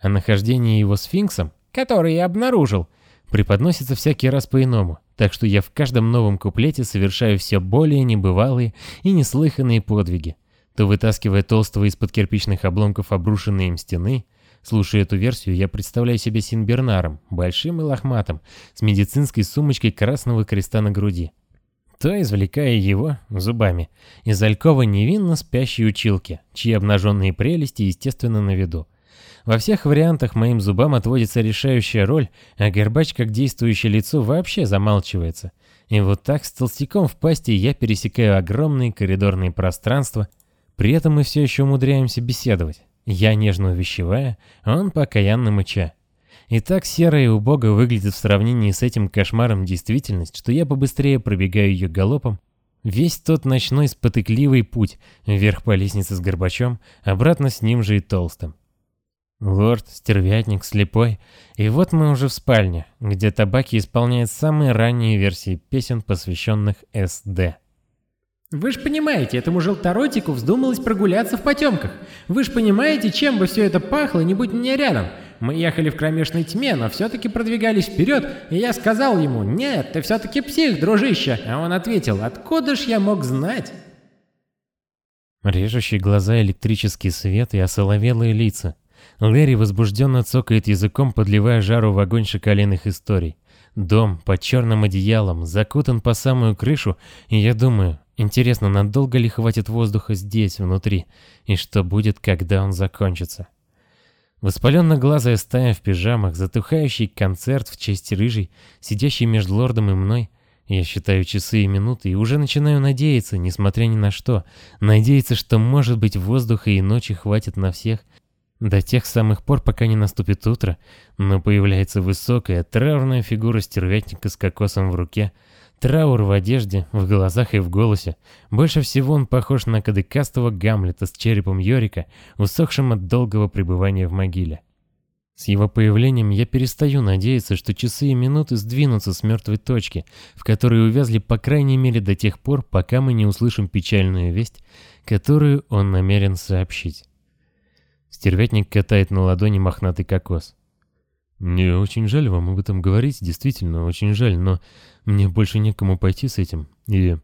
А нахождение его сфинксом, который я обнаружил, преподносится всякий раз по-иному, так что я в каждом новом куплете совершаю все более небывалые и неслыханные подвиги, то вытаскивая толстого из-под кирпичных обломков обрушенные им стены, Слушая эту версию, я представляю себе Синбернаром, большим и лохматым, с медицинской сумочкой красного креста на груди. То извлекая его зубами из алькова невинно спящей училки, чьи обнаженные прелести естественно на виду. Во всех вариантах моим зубам отводится решающая роль, а Горбач как действующее лицо вообще замалчивается. И вот так с толстяком в пасти я пересекаю огромные коридорные пространства, при этом мы все еще умудряемся беседовать. Я нежно увещевая, он покаянно мыча. И так серая и убого выглядит в сравнении с этим кошмаром действительность, что я побыстрее пробегаю ее галопом. Весь тот ночной спотыкливый путь, вверх по лестнице с Горбачом, обратно с ним же и Толстым. Лорд, стервятник, слепой. И вот мы уже в спальне, где табаки исполняет самые ранние версии песен, посвященных СД. Вы же понимаете, этому желторотику вздумалось прогуляться в потемках. Вы же понимаете, чем бы все это пахло, не будь меня рядом. Мы ехали в кромешной тьме, но все-таки продвигались вперед, и я сказал ему, «Нет, ты все-таки псих, дружище!» А он ответил, «Откуда ж я мог знать?» Режущие глаза электрический свет и осоловелые лица. Лэри возбужденно цокает языком, подливая жару в огонь шоколенных историй. Дом под черным одеялом, закутан по самую крышу, и я думаю, интересно, надолго ли хватит воздуха здесь, внутри, и что будет, когда он закончится. Воспаленно-глазая стая в пижамах, затухающий концерт в честь рыжей, сидящий между лордом и мной. Я считаю часы и минуты и уже начинаю надеяться, несмотря ни на что, надеяться, что, может быть, воздуха и ночи хватит на всех, до тех самых пор, пока не наступит утро, но появляется высокая, траурная фигура стервятника с кокосом в руке. Траур в одежде, в глазах и в голосе. Больше всего он похож на кадыкастого Гамлета с черепом Йорика, усохшим от долгого пребывания в могиле. С его появлением я перестаю надеяться, что часы и минуты сдвинутся с мертвой точки, в которой увязли по крайней мере до тех пор, пока мы не услышим печальную весть, которую он намерен сообщить. Стервятник катает на ладони мохнатый кокос. «Мне очень жаль вам об этом говорить, действительно, очень жаль, но мне больше некому пойти с этим, и...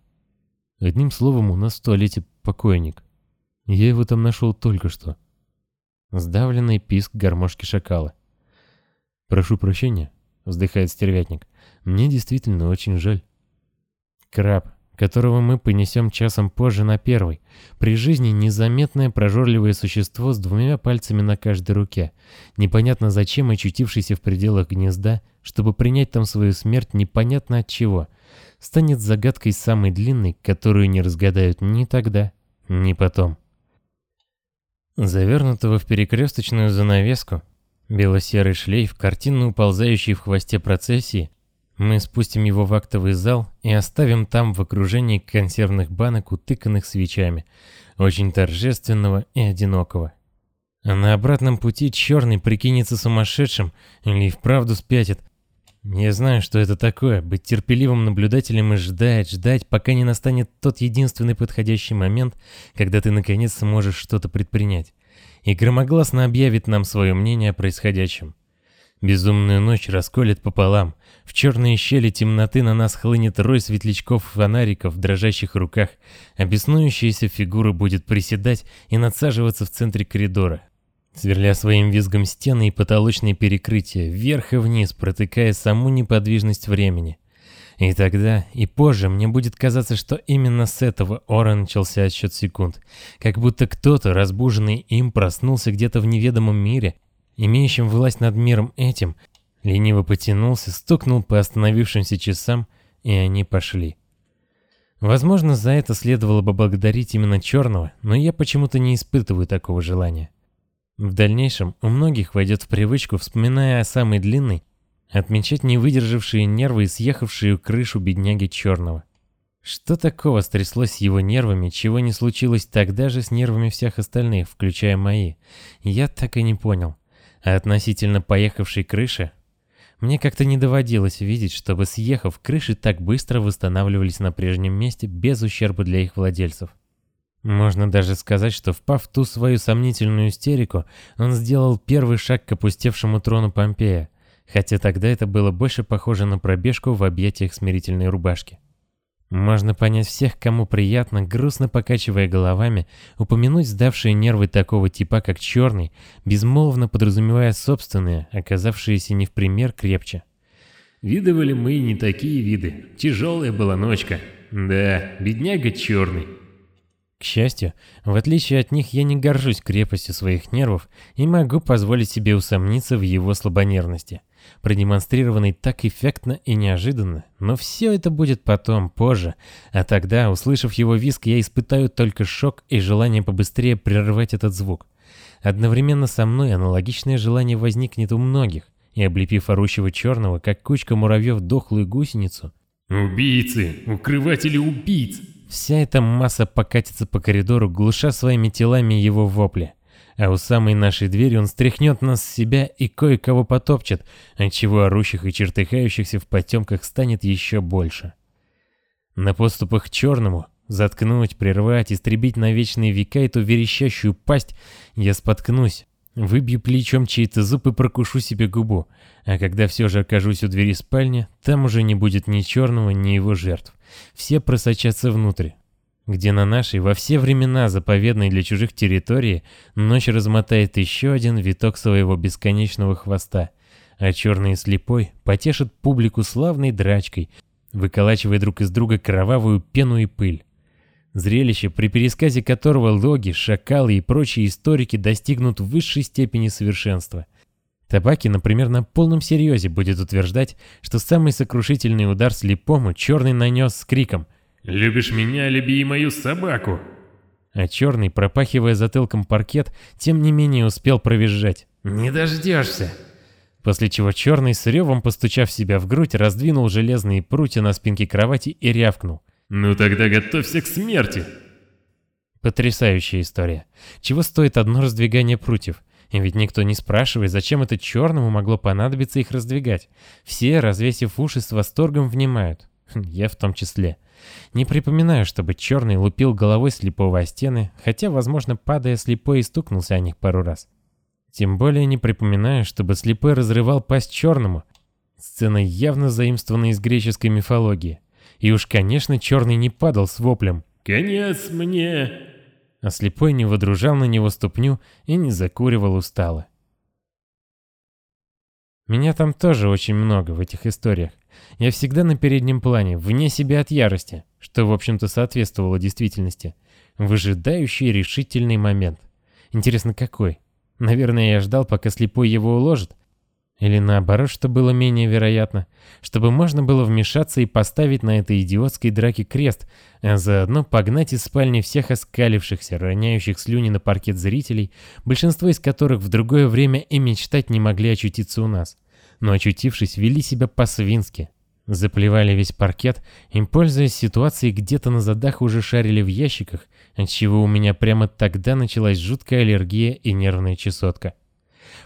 Одним словом, у нас в туалете покойник. Я его там нашел только что». Сдавленный писк гармошки шакала. «Прошу прощения», — вздыхает стервятник. «Мне действительно очень жаль». Краб, которого мы понесем часом позже на первый. При жизни незаметное прожорливое существо с двумя пальцами на каждой руке, непонятно зачем очутившийся в пределах гнезда, чтобы принять там свою смерть непонятно от чего, станет загадкой самой длинной, которую не разгадают ни тогда, ни потом. Завернутого в перекресточную занавеску, бело-серый шлейф, картинно уползающий в хвосте процессии, мы спустим его в актовый зал и оставим там в окружении консервных банок, утыканных свечами, очень торжественного и одинокого. А на обратном пути черный прикинется сумасшедшим или и вправду спятит. Я знаю, что это такое, быть терпеливым наблюдателем и ждать, ждать, пока не настанет тот единственный подходящий момент, когда ты наконец сможешь что-то предпринять. И громогласно объявит нам свое мнение о происходящем. Безумную ночь расколет пополам. В черные щели темноты на нас хлынет рой светлячков-фонариков в дрожащих руках, а беснующаяся фигура будет приседать и надсаживаться в центре коридора, сверля своим визгом стены и потолочные перекрытия, вверх и вниз, протыкая саму неподвижность времени. И тогда, и позже мне будет казаться, что именно с этого Ора начался отсчет секунд. Как будто кто-то, разбуженный им, проснулся где-то в неведомом мире, имеющем власть над миром этим, лениво потянулся, стукнул по остановившимся часам, и они пошли. Возможно, за это следовало бы благодарить именно Черного, но я почему-то не испытываю такого желания. В дальнейшем у многих войдет в привычку, вспоминая о самой длинной, отмечать не выдержавшие нервы и съехавшие крышу бедняги Черного. Что такого стряслось с его нервами, чего не случилось тогда же с нервами всех остальных, включая мои, я так и не понял. А относительно поехавшей крыши, мне как-то не доводилось видеть, чтобы съехав, крыши так быстро восстанавливались на прежнем месте без ущерба для их владельцев. Можно даже сказать, что впав в ту свою сомнительную истерику, он сделал первый шаг к опустевшему трону Помпея, хотя тогда это было больше похоже на пробежку в объятиях смирительной рубашки. Можно понять всех, кому приятно, грустно покачивая головами, упомянуть сдавшие нервы такого типа, как черный, безмолвно подразумевая собственные, оказавшиеся не в пример крепче. «Видывали мы не такие виды. Тяжелая была ночка. Да, бедняга черный». К счастью, в отличие от них я не горжусь крепостью своих нервов и могу позволить себе усомниться в его слабонервности продемонстрированный так эффектно и неожиданно, но все это будет потом, позже, а тогда, услышав его визг, я испытаю только шок и желание побыстрее прервать этот звук. Одновременно со мной аналогичное желание возникнет у многих, и облепив орущего черного, как кучка муравьев дохлую гусеницу, «Убийцы! Укрыватели убийц!» Вся эта масса покатится по коридору, глуша своими телами его вопли а у самой нашей двери он стряхнет нас с себя и кое-кого потопчет, отчего орущих и чертыхающихся в потемках станет еще больше. На подступах к черному, заткнуть, прервать, истребить на вечные века эту верещащую пасть, я споткнусь, выбью плечом чей-то зуб и прокушу себе губу, а когда все же окажусь у двери спальни, там уже не будет ни черного, ни его жертв. Все просочатся внутрь, где на нашей во все времена заповедной для чужих территории ночь размотает еще один виток своего бесконечного хвоста, а черный и слепой потешит публику славной драчкой, выколачивая друг из друга кровавую пену и пыль. Зрелище, при пересказе которого логи, шакалы и прочие историки достигнут высшей степени совершенства. Табаки, например, на полном серьезе будет утверждать, что самый сокрушительный удар слепому черный нанес с криком – «Любишь меня, люби и мою собаку!» А черный, пропахивая затылком паркет, тем не менее успел провизжать. «Не дождешься!» После чего черный, с ревом постучав себя в грудь, раздвинул железные прутья на спинке кровати и рявкнул. «Ну тогда готовься к смерти!» Потрясающая история. Чего стоит одно раздвигание прутьев? И ведь никто не спрашивает, зачем это черному могло понадобиться их раздвигать. Все, развесив уши, с восторгом внимают. Я в том числе. Не припоминаю, чтобы черный лупил головой слепого о стены, хотя, возможно, падая слепой и стукнулся о них пару раз. Тем более не припоминаю, чтобы слепой разрывал пасть черному. Сцена явно заимствована из греческой мифологии. И уж, конечно, черный не падал с воплем «Конец мне!» А слепой не водружал на него ступню и не закуривал устало. Меня там тоже очень много в этих историях. Я всегда на переднем плане, вне себя от ярости, что, в общем-то, соответствовало действительности. Выжидающий решительный момент. Интересно, какой? Наверное, я ждал, пока слепой его уложит. Или наоборот, что было менее вероятно, чтобы можно было вмешаться и поставить на этой идиотской драке крест, а заодно погнать из спальни всех оскалившихся, роняющих слюни на паркет зрителей, большинство из которых в другое время и мечтать не могли очутиться у нас, но очутившись, вели себя по-свински. Заплевали весь паркет и, пользуясь ситуацией, где-то на задах уже шарили в ящиках, отчего у меня прямо тогда началась жуткая аллергия и нервная чесотка.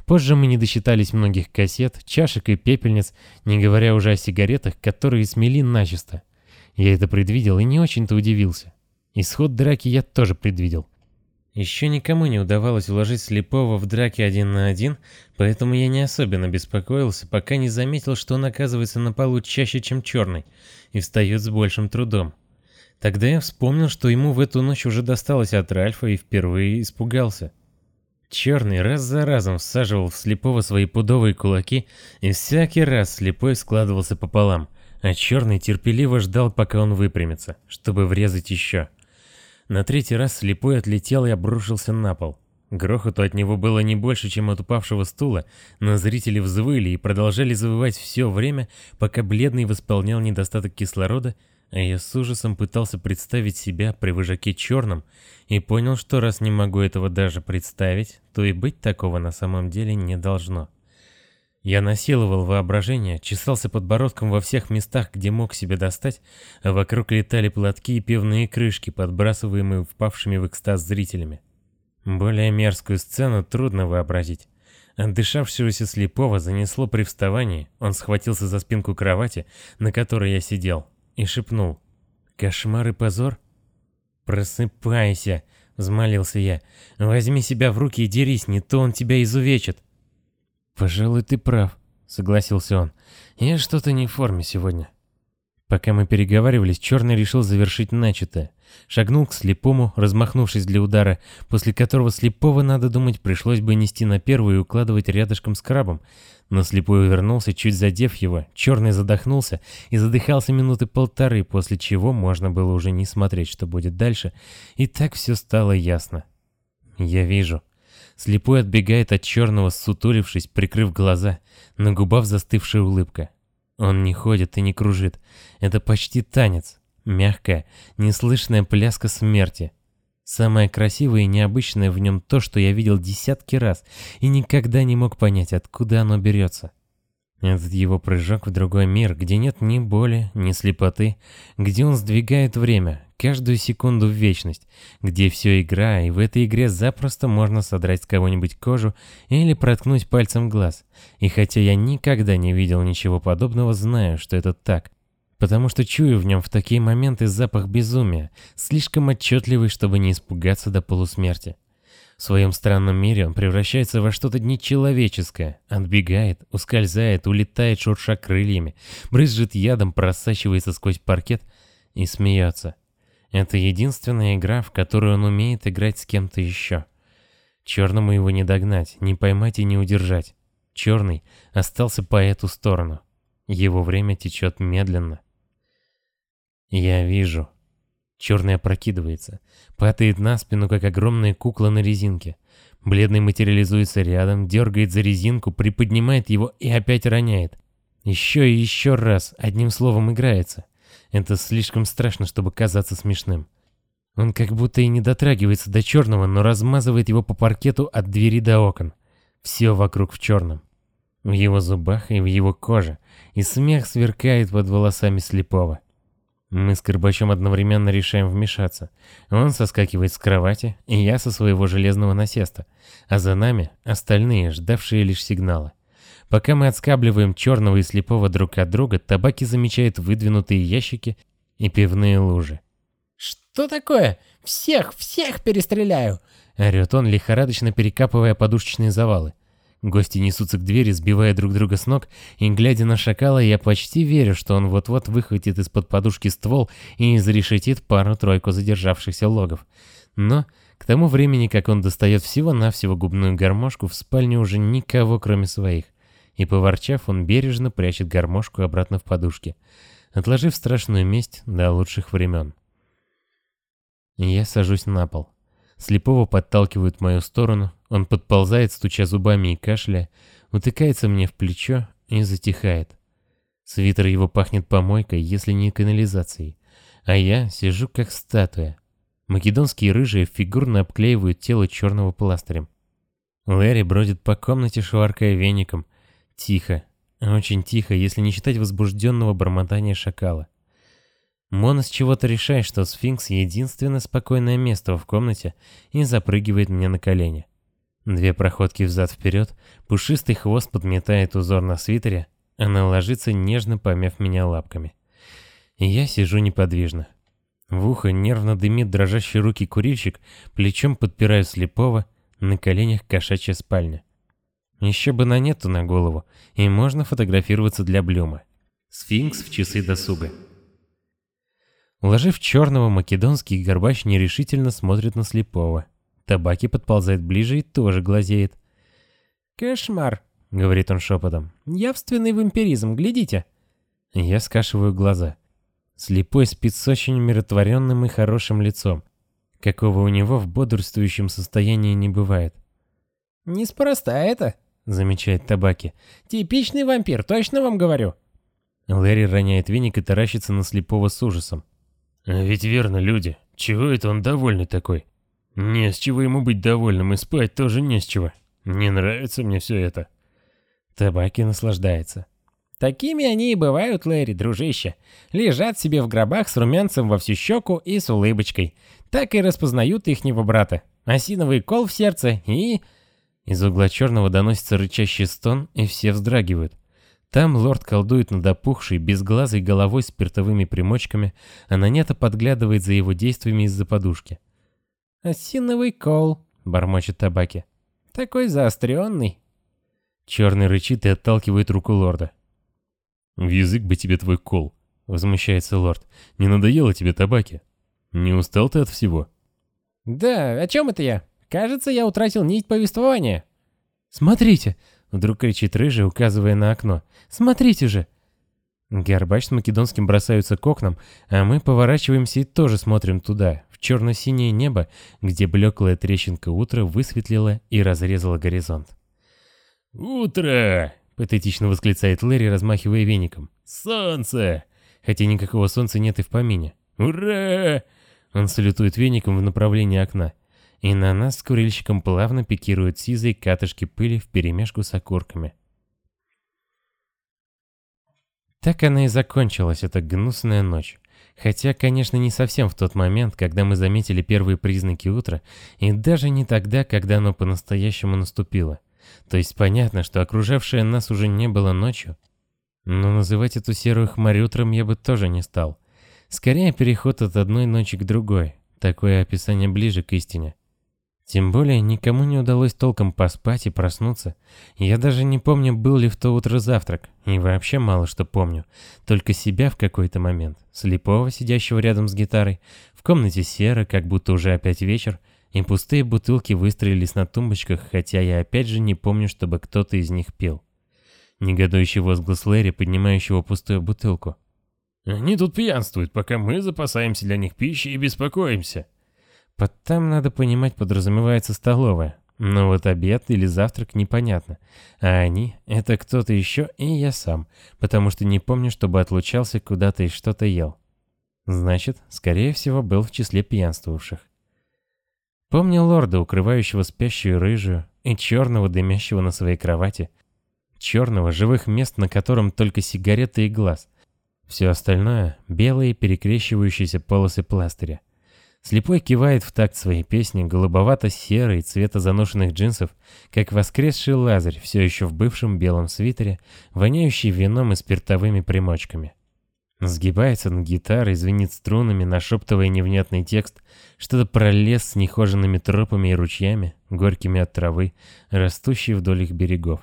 Позже мы не досчитались многих кассет, чашек и пепельниц, не говоря уже о сигаретах, которые смели начисто. Я это предвидел и не очень-то удивился. Исход драки я тоже предвидел. Еще никому не удавалось уложить слепого в драке один на один, поэтому я не особенно беспокоился, пока не заметил, что он оказывается на полу чаще, чем черный, и встает с большим трудом. Тогда я вспомнил, что ему в эту ночь уже досталось от Ральфа и впервые испугался. Черный раз за разом всаживал в слепого свои пудовые кулаки, и всякий раз слепой складывался пополам, а черный терпеливо ждал, пока он выпрямится, чтобы врезать еще. На третий раз слепой отлетел и обрушился на пол. Грохоту от него было не больше, чем от упавшего стула, но зрители взвыли и продолжали завывать все время, пока бледный восполнял недостаток кислорода, а я с ужасом пытался представить себя при выжаке черном и понял, что раз не могу этого даже представить, то и быть такого на самом деле не должно. Я насиловал воображение, чесался подбородком во всех местах, где мог себе достать, а вокруг летали платки и пивные крышки, подбрасываемые впавшими в экстаз зрителями. Более мерзкую сцену трудно вообразить. Отдышавшегося слепого занесло при вставании, он схватился за спинку кровати, на которой я сидел, и шепнул. «Кошмар и позор?» «Просыпайся!» — взмолился я. «Возьми себя в руки и дерись, не то он тебя изувечит!» «Пожалуй, ты прав», — согласился он. «Я что-то не в форме сегодня». Пока мы переговаривались, Черный решил завершить начатое. Шагнул к слепому, размахнувшись для удара, после которого слепого, надо думать, пришлось бы нести на первую и укладывать рядышком с крабом. Но слепой увернулся, чуть задев его, черный задохнулся и задыхался минуты полторы, после чего можно было уже не смотреть, что будет дальше, и так все стало ясно. Я вижу. Слепой отбегает от черного, сутулившись, прикрыв глаза, на губах застывшая улыбка. Он не ходит и не кружит. Это почти танец. Мягкая, неслышная пляска смерти. Самое красивое и необычное в нем то, что я видел десятки раз и никогда не мог понять, откуда оно берется. Этот его прыжок в другой мир, где нет ни боли, ни слепоты, где он сдвигает время, каждую секунду в вечность, где все игра, и в этой игре запросто можно содрать с кого-нибудь кожу или проткнуть пальцем глаз. И хотя я никогда не видел ничего подобного, знаю, что это так, потому что чую в нем в такие моменты запах безумия, слишком отчетливый, чтобы не испугаться до полусмерти. В своем странном мире он превращается во что-то нечеловеческое, отбегает, ускользает, улетает, шурша крыльями, брызжет ядом, просачивается сквозь паркет и смеется. Это единственная игра, в которую он умеет играть с кем-то еще. Черному его не догнать, не поймать и не удержать. Черный остался по эту сторону. Его время течет медленно. Я вижу. Черный опрокидывается, падает на спину, как огромная кукла на резинке. Бледный материализуется рядом, дергает за резинку, приподнимает его и опять роняет. Еще и еще раз, одним словом, играется. Это слишком страшно, чтобы казаться смешным. Он как будто и не дотрагивается до черного, но размазывает его по паркету от двери до окон. Все вокруг в черном. В его зубах и в его коже. И смех сверкает под волосами слепого. Мы с Горбачом одновременно решаем вмешаться. Он соскакивает с кровати, и я со своего железного насеста. А за нами остальные, ждавшие лишь сигнала. Пока мы отскабливаем черного и слепого друг от друга, табаки замечает выдвинутые ящики и пивные лужи. «Что такое? Всех, всех перестреляю!» — орёт он, лихорадочно перекапывая подушечные завалы. Гости несутся к двери, сбивая друг друга с ног, и, глядя на шакала, я почти верю, что он вот-вот выхватит из-под подушки ствол и изрешетит пару-тройку задержавшихся логов. Но к тому времени, как он достает всего-навсего губную гармошку, в спальне уже никого, кроме своих. И, поворчав, он бережно прячет гармошку обратно в подушке, отложив страшную месть до лучших времен. Я сажусь на пол. Слепого подталкивают в мою сторону, он подползает, стуча зубами и кашляя, утыкается мне в плечо и затихает. Свитер его пахнет помойкой, если не канализацией. А я сижу как статуя. Македонские рыжие фигурно обклеивают тело черного пластырем. Лэри бродит по комнате, шваркая веником. Тихо. Очень тихо, если не считать возбужденного бормотания шакала. Мона с чего-то решает, что сфинкс — единственное спокойное место в комнате и запрыгивает мне на колени. Две проходки взад-вперед, пушистый хвост подметает узор на свитере, она ложится, нежно помяв меня лапками. И я сижу неподвижно. В ухо нервно дымит дрожащий руки курильщик, плечом подпираю слепого, на коленях кошачья спальня. Еще бы на нету на голову, и можно фотографироваться для Блюма. Сфинкс в часы досуга. Уложив черного, македонский горбач нерешительно смотрит на слепого. Табаки подползает ближе и тоже глазеет. «Кошмар», — говорит он шепотом. «Явственный вампиризм, глядите». Я скашиваю глаза. Слепой спит с очень умиротворенным и хорошим лицом, какого у него в бодрствующем состоянии не бывает. «Неспроста это», — замечает Табаки. «Типичный вампир, точно вам говорю». Лэри роняет веник и таращится на слепого с ужасом. «А ведь верно, люди. Чего это он довольный такой? Не с чего ему быть довольным, и спать тоже не с чего. Не нравится мне все это». Табаки наслаждается. Такими они и бывают, Лэри, дружище. Лежат себе в гробах с румянцем во всю щеку и с улыбочкой. Так и распознают ихнего брата. Осиновый кол в сердце и... Из угла черного доносится рычащий стон, и все вздрагивают. Там лорд колдует над опухшей, безглазой головой с спиртовыми примочками, а Нанета подглядывает за его действиями из-за подушки. «Осиновый кол», — бормочет табаки. «Такой заостренный». Черный рычит и отталкивает руку лорда. «В язык бы тебе твой кол», — возмущается лорд. «Не надоело тебе табаки? Не устал ты от всего?» «Да, о чем это я? Кажется, я утратил нить повествования». «Смотрите!» — вдруг кричит Рыжий, указывая на окно. «Смотрите же!» Горбач с Македонским бросаются к окнам, а мы поворачиваемся и тоже смотрим туда, черно-синее небо, где блеклая трещинка утра высветлила и разрезала горизонт. «Утро!» — патетично восклицает Лэри, размахивая веником. «Солнце!» Хотя никакого солнца нет и в помине. «Ура!» Он салютует веником в направлении окна. И на нас с курильщиком плавно пикируют сизые катышки пыли вперемешку с окурками. Так она и закончилась, эта гнусная ночь. Хотя, конечно, не совсем в тот момент, когда мы заметили первые признаки утра, и даже не тогда, когда оно по-настоящему наступило. То есть понятно, что окружавшее нас уже не было ночью. Но называть эту серую хмарь утром я бы тоже не стал. Скорее переход от одной ночи к другой. Такое описание ближе к истине. Тем более никому не удалось толком поспать и проснуться. Я даже не помню, был ли в то утро завтрак, и вообще мало что помню. Только себя в какой-то момент, слепого, сидящего рядом с гитарой, в комнате серо, как будто уже опять вечер, и пустые бутылки выстроились на тумбочках, хотя я опять же не помню, чтобы кто-то из них пил. Негодующий возглас Лэри, поднимающего пустую бутылку. «Они тут пьянствуют, пока мы запасаемся для них пищей и беспокоимся». Под там, надо понимать, подразумевается столовая. Но вот обед или завтрак непонятно. А они — это кто-то еще и я сам, потому что не помню, чтобы отлучался куда-то и что-то ел. Значит, скорее всего, был в числе пьянствовавших. Помню лорда, укрывающего спящую рыжую, и черного, дымящего на своей кровати. Черного, живых мест, на котором только сигареты и глаз. Все остальное — белые перекрещивающиеся полосы пластыря. Слепой кивает в такт своей песни, голубовато-серый цвета заношенных джинсов, как воскресший лазарь, все еще в бывшем белом свитере, воняющий вином и спиртовыми примочками. Сгибается над гитарой, звенит струнами, нашептывая невнятный текст, что-то про лес с нехоженными тропами и ручьями, горькими от травы, растущей вдоль их берегов.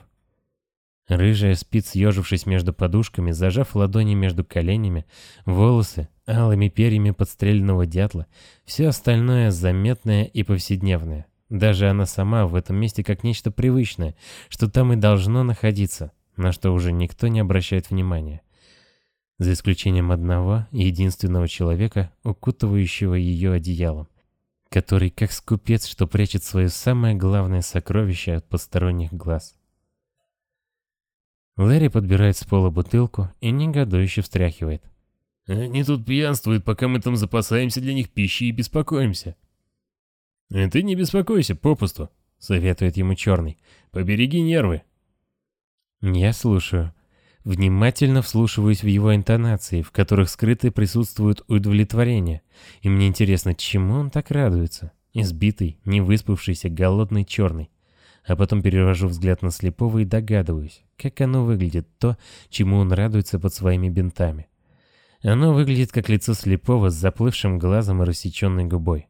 Рыжая спит, съежившись между подушками, зажав ладони между коленями, волосы, алыми перьями подстреленного дятла, все остальное заметное и повседневное. Даже она сама в этом месте как нечто привычное, что там и должно находиться, на что уже никто не обращает внимания за исключением одного, единственного человека, укутывающего ее одеялом, который как скупец, что прячет свое самое главное сокровище от посторонних глаз. Лэри подбирает с пола бутылку и негодующе встряхивает. «Они тут пьянствуют, пока мы там запасаемся для них пищей и беспокоимся». «И ты не беспокойся попусту», — советует ему Черный. «Побереги нервы». Я слушаю. Внимательно вслушиваюсь в его интонации, в которых скрыто присутствует удовлетворение. И мне интересно, чему он так радуется? Избитый, невыспавшийся, голодный, черный. А потом перевожу взгляд на слепого и догадываюсь, как оно выглядит, то, чему он радуется под своими бинтами. Оно выглядит как лицо слепого с заплывшим глазом и рассеченной губой.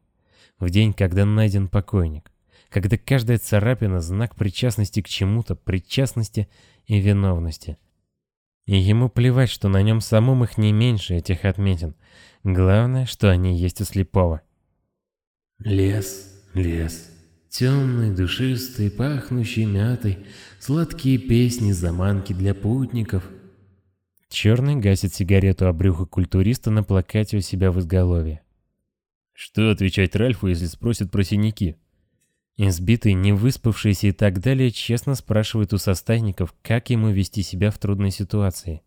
В день, когда найден покойник. Когда каждая царапина — знак причастности к чему-то, причастности и виновности. И ему плевать, что на нем самом их не меньше, этих отметин. Главное, что они есть у слепого. Лес, лес, темный, душистый, пахнущий мятой, сладкие песни, заманки для путников. Черный гасит сигарету о брюхо культуриста на плакате у себя в изголовье. Что отвечать Ральфу, если спросят про синяки? Избитый, не выспавшийся и так далее, честно спрашивает у состайников, как ему вести себя в трудной ситуации.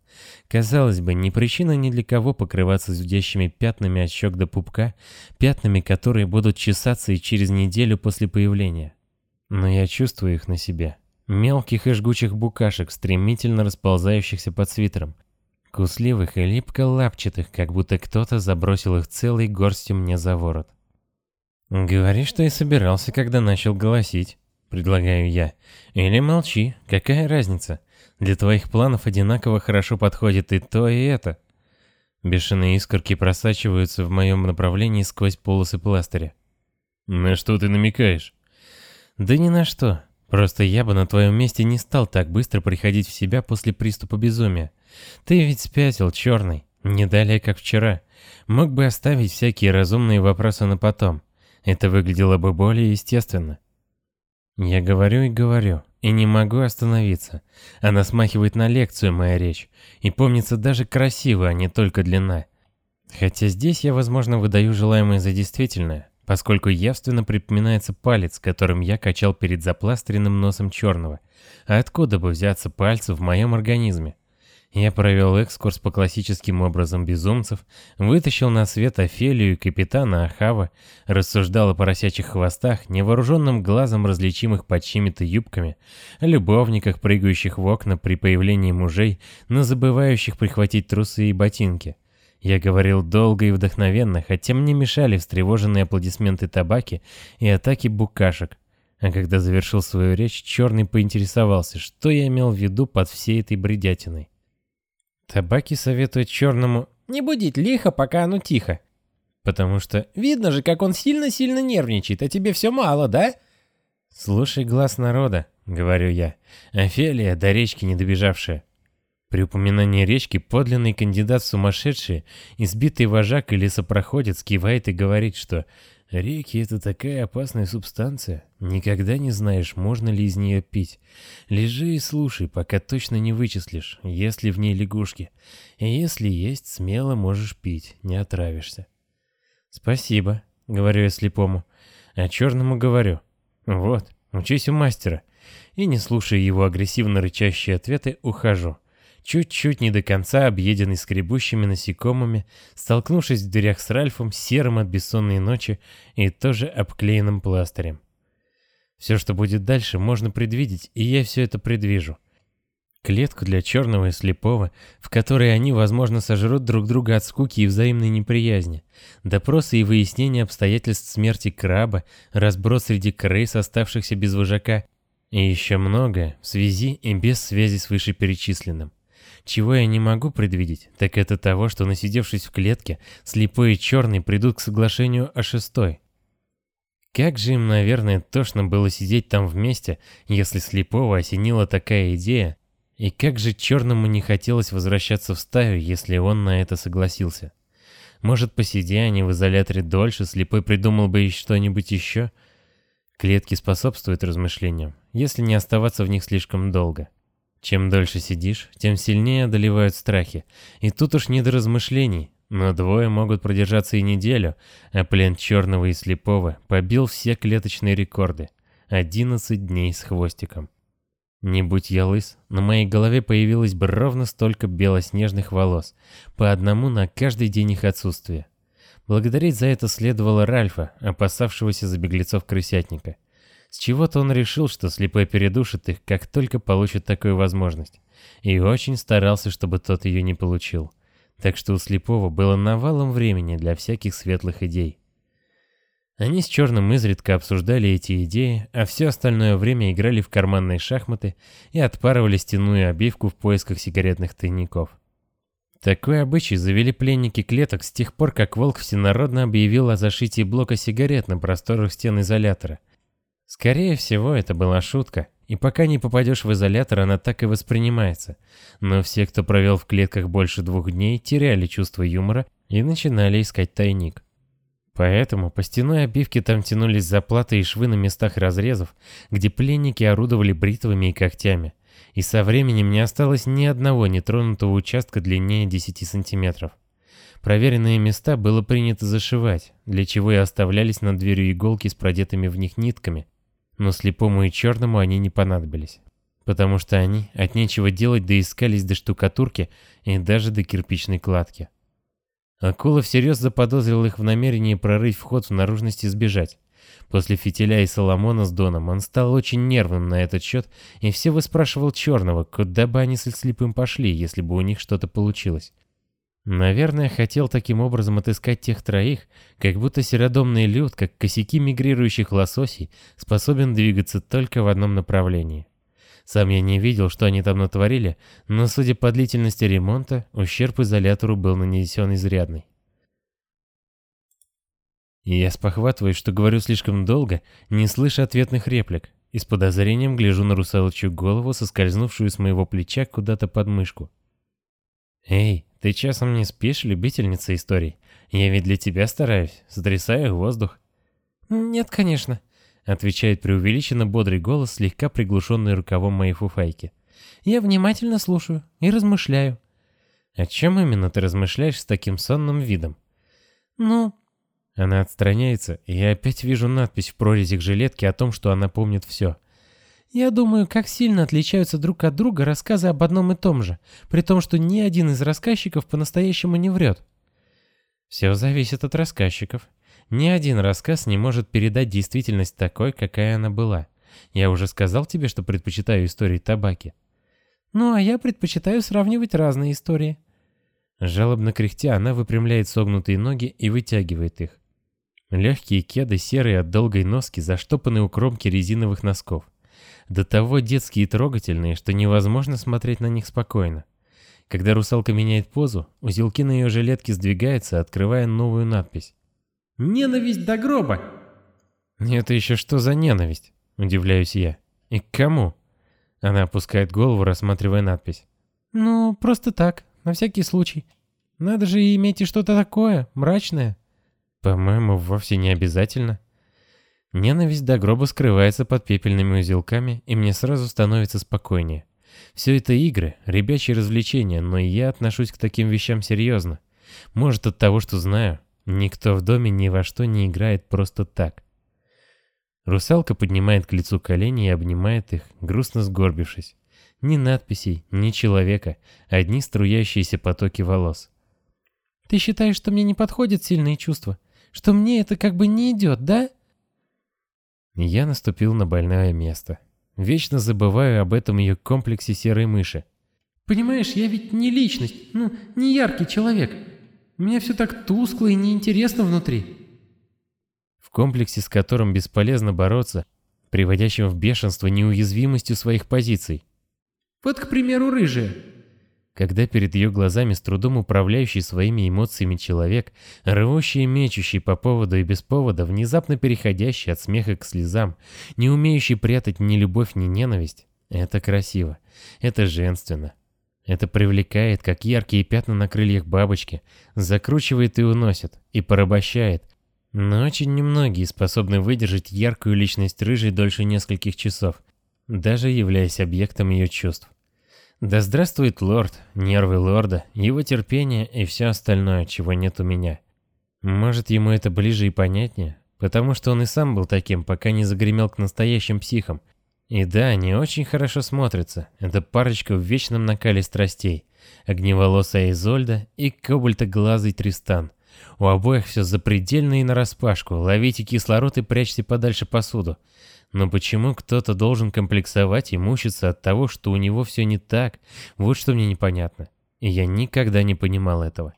Казалось бы, не причина ни для кого покрываться зудящими пятнами от щек до пупка, пятнами, которые будут чесаться и через неделю после появления. Но я чувствую их на себе. Мелких и жгучих букашек, стремительно расползающихся под свитером. Кусливых и липко-лапчатых, как будто кто-то забросил их целой горстью мне за ворот. «Говори, что и собирался, когда начал голосить», — предлагаю я. «Или молчи, какая разница? Для твоих планов одинаково хорошо подходит и то, и это». Бешеные искорки просачиваются в моем направлении сквозь полосы пластыря. «На что ты намекаешь?» «Да ни на что. Просто я бы на твоем месте не стал так быстро приходить в себя после приступа безумия. Ты ведь спятил, черный, не далее, как вчера. Мог бы оставить всякие разумные вопросы на потом. Это выглядело бы более естественно. Я говорю и говорю, и не могу остановиться. Она смахивает на лекцию, моя речь, и помнится даже красиво, а не только длина. Хотя здесь я, возможно, выдаю желаемое за действительное, поскольку явственно припоминается палец, которым я качал перед запластренным носом черного. А откуда бы взяться пальцу в моем организме? Я провел экскурс по классическим образам безумцев, вытащил на свет Офелию и капитана Ахава, рассуждал о поросячьих хвостах, невооруженным глазом различимых под чьими-то юбками, о любовниках, прыгающих в окна при появлении мужей, но забывающих прихватить трусы и ботинки. Я говорил долго и вдохновенно, хотя мне мешали встревоженные аплодисменты табаки и атаки букашек. А когда завершил свою речь, Черный поинтересовался, что я имел в виду под всей этой бредятиной. Табаки советует черному не будить лихо, пока оно тихо. Потому что видно же, как он сильно-сильно нервничает, а тебе все мало, да? Слушай глаз народа, говорю я. Офелия до речки не добежавшая. При упоминании речки подлинный кандидат в сумасшедшие, избитый вожак или сопроходец кивает и говорит, что Реки — это такая опасная субстанция. Никогда не знаешь, можно ли из нее пить. Лежи и слушай, пока точно не вычислишь, есть ли в ней лягушки. И если есть, смело можешь пить, не отравишься. Спасибо, говорю я слепому. А черному говорю. Вот, учись у мастера. И не слушая его агрессивно рычащие ответы, ухожу чуть-чуть не до конца объеденный скребущими насекомыми, столкнувшись в дверях с Ральфом, серым от бессонной ночи и тоже обклеенным пластырем. Все, что будет дальше, можно предвидеть, и я все это предвижу. Клетку для черного и слепого, в которой они, возможно, сожрут друг друга от скуки и взаимной неприязни. Допросы и выяснения обстоятельств смерти краба, разброс среди крыс, оставшихся без вожака, и еще многое в связи и без связи с вышеперечисленным. Чего я не могу предвидеть, так это того, что насидевшись в клетке, слепой и черный придут к соглашению о шестой. Как же им, наверное, тошно было сидеть там вместе, если слепого осенила такая идея, и как же черному не хотелось возвращаться в стаю, если он на это согласился. Может, посидя они в изоляторе дольше, слепой придумал бы что-нибудь еще? Клетки способствуют размышлениям, если не оставаться в них слишком долго. Чем дольше сидишь, тем сильнее одолевают страхи. И тут уж не до размышлений. Но двое могут продержаться и неделю, а плен черного и слепого побил все клеточные рекорды. 11 дней с хвостиком. Не будь я лыс, на моей голове появилось бы ровно столько белоснежных волос, по одному на каждый день их отсутствия. Благодарить за это следовало Ральфа, опасавшегося за беглецов крысятника. С чего-то он решил, что слепой передушит их, как только получит такую возможность. И очень старался, чтобы тот ее не получил. Так что у слепого было навалом времени для всяких светлых идей. Они с Черным изредка обсуждали эти идеи, а все остальное время играли в карманные шахматы и отпарывали стенную обивку в поисках сигаретных тайников. Такой обычай завели пленники клеток с тех пор, как Волк всенародно объявил о зашитии блока сигарет на просторах стен изолятора, Скорее всего, это была шутка, и пока не попадешь в изолятор, она так и воспринимается. Но все, кто провел в клетках больше двух дней, теряли чувство юмора и начинали искать тайник. Поэтому по стеной обивки там тянулись заплаты и швы на местах разрезов, где пленники орудовали бритвами и когтями. и со временем не осталось ни одного нетронутого участка длиннее 10 сантиметров. Проверенные места было принято зашивать, для чего и оставлялись над дверью иголки с продетыми в них нитками, но слепому и черному они не понадобились, потому что они от нечего делать доискались до штукатурки и даже до кирпичной кладки. Акула всерьез заподозрил их в намерении прорыть вход в наружность и сбежать. После фитиля и Соломона с Доном он стал очень нервным на этот счет и все выспрашивал Черного, куда бы они с слепым пошли, если бы у них что-то получилось. Наверное, хотел таким образом отыскать тех троих, как будто серодомный люд, как косяки мигрирующих лососей, способен двигаться только в одном направлении. Сам я не видел, что они там натворили, но судя по длительности ремонта, ущерб изолятору был нанесен изрядный. И я спохватываюсь, что говорю слишком долго, не слыша ответных реплик, и с подозрением гляжу на русалочью голову, соскользнувшую с моего плеча куда-то под мышку. «Эй, ты часом не спишь, любительница историй? Я ведь для тебя стараюсь, сотрясаю воздух». «Нет, конечно», — отвечает преувеличенно бодрый голос, слегка приглушенный рукавом моей фуфайки. «Я внимательно слушаю и размышляю». «О чем именно ты размышляешь с таким сонным видом?» «Ну...» Она отстраняется, и я опять вижу надпись в прорезях жилетки о том, что она помнит все. Я думаю, как сильно отличаются друг от друга рассказы об одном и том же, при том, что ни один из рассказчиков по-настоящему не врет. Все зависит от рассказчиков. Ни один рассказ не может передать действительность такой, какая она была. Я уже сказал тебе, что предпочитаю истории табаки. Ну, а я предпочитаю сравнивать разные истории. Жалобно кряхтя, она выпрямляет согнутые ноги и вытягивает их. Легкие кеды серые от долгой носки, заштопаны у кромки резиновых носков до того детские и трогательные, что невозможно смотреть на них спокойно. Когда русалка меняет позу, узелки на ее жилетке сдвигаются, открывая новую надпись. «Ненависть до гроба!» «Это еще что за ненависть?» – удивляюсь я. «И к кому?» Она опускает голову, рассматривая надпись. «Ну, просто так, на всякий случай. Надо же иметь и что-то такое, мрачное». «По-моему, вовсе не обязательно». Ненависть до гроба скрывается под пепельными узелками, и мне сразу становится спокойнее. Все это игры, ребячьи развлечения, но я отношусь к таким вещам серьезно. Может от того, что знаю, никто в доме ни во что не играет просто так. Русалка поднимает к лицу колени и обнимает их, грустно сгорбившись. Ни надписей, ни человека, одни струящиеся потоки волос. «Ты считаешь, что мне не подходят сильные чувства? Что мне это как бы не идет, да?» Я наступил на больное место. Вечно забываю об этом ее комплексе серой мыши. «Понимаешь, я ведь не личность, ну, не яркий человек. У меня все так тускло и неинтересно внутри». В комплексе, с которым бесполезно бороться, приводящим в бешенство неуязвимостью своих позиций. Вот, к примеру, рыжая. Когда перед ее глазами с трудом управляющий своими эмоциями человек, рвущий и мечущий по поводу и без повода, внезапно переходящий от смеха к слезам, не умеющий прятать ни любовь, ни ненависть, это красиво, это женственно. Это привлекает, как яркие пятна на крыльях бабочки, закручивает и уносит, и порабощает. Но очень немногие способны выдержать яркую личность рыжей дольше нескольких часов, даже являясь объектом ее чувств. Да здравствует лорд, нервы лорда, его терпение и все остальное, чего нет у меня. Может, ему это ближе и понятнее, потому что он и сам был таким, пока не загремел к настоящим психам. И да, они очень хорошо смотрятся. Это парочка в вечном накале страстей. Огневолосая Изольда и кобальтоглазый Тристан. У обоих все запредельно и нараспашку. Ловите кислород и прячьте подальше посуду. Но почему кто-то должен комплексовать и мучиться от того, что у него все не так? Вот что мне непонятно. И я никогда не понимал этого.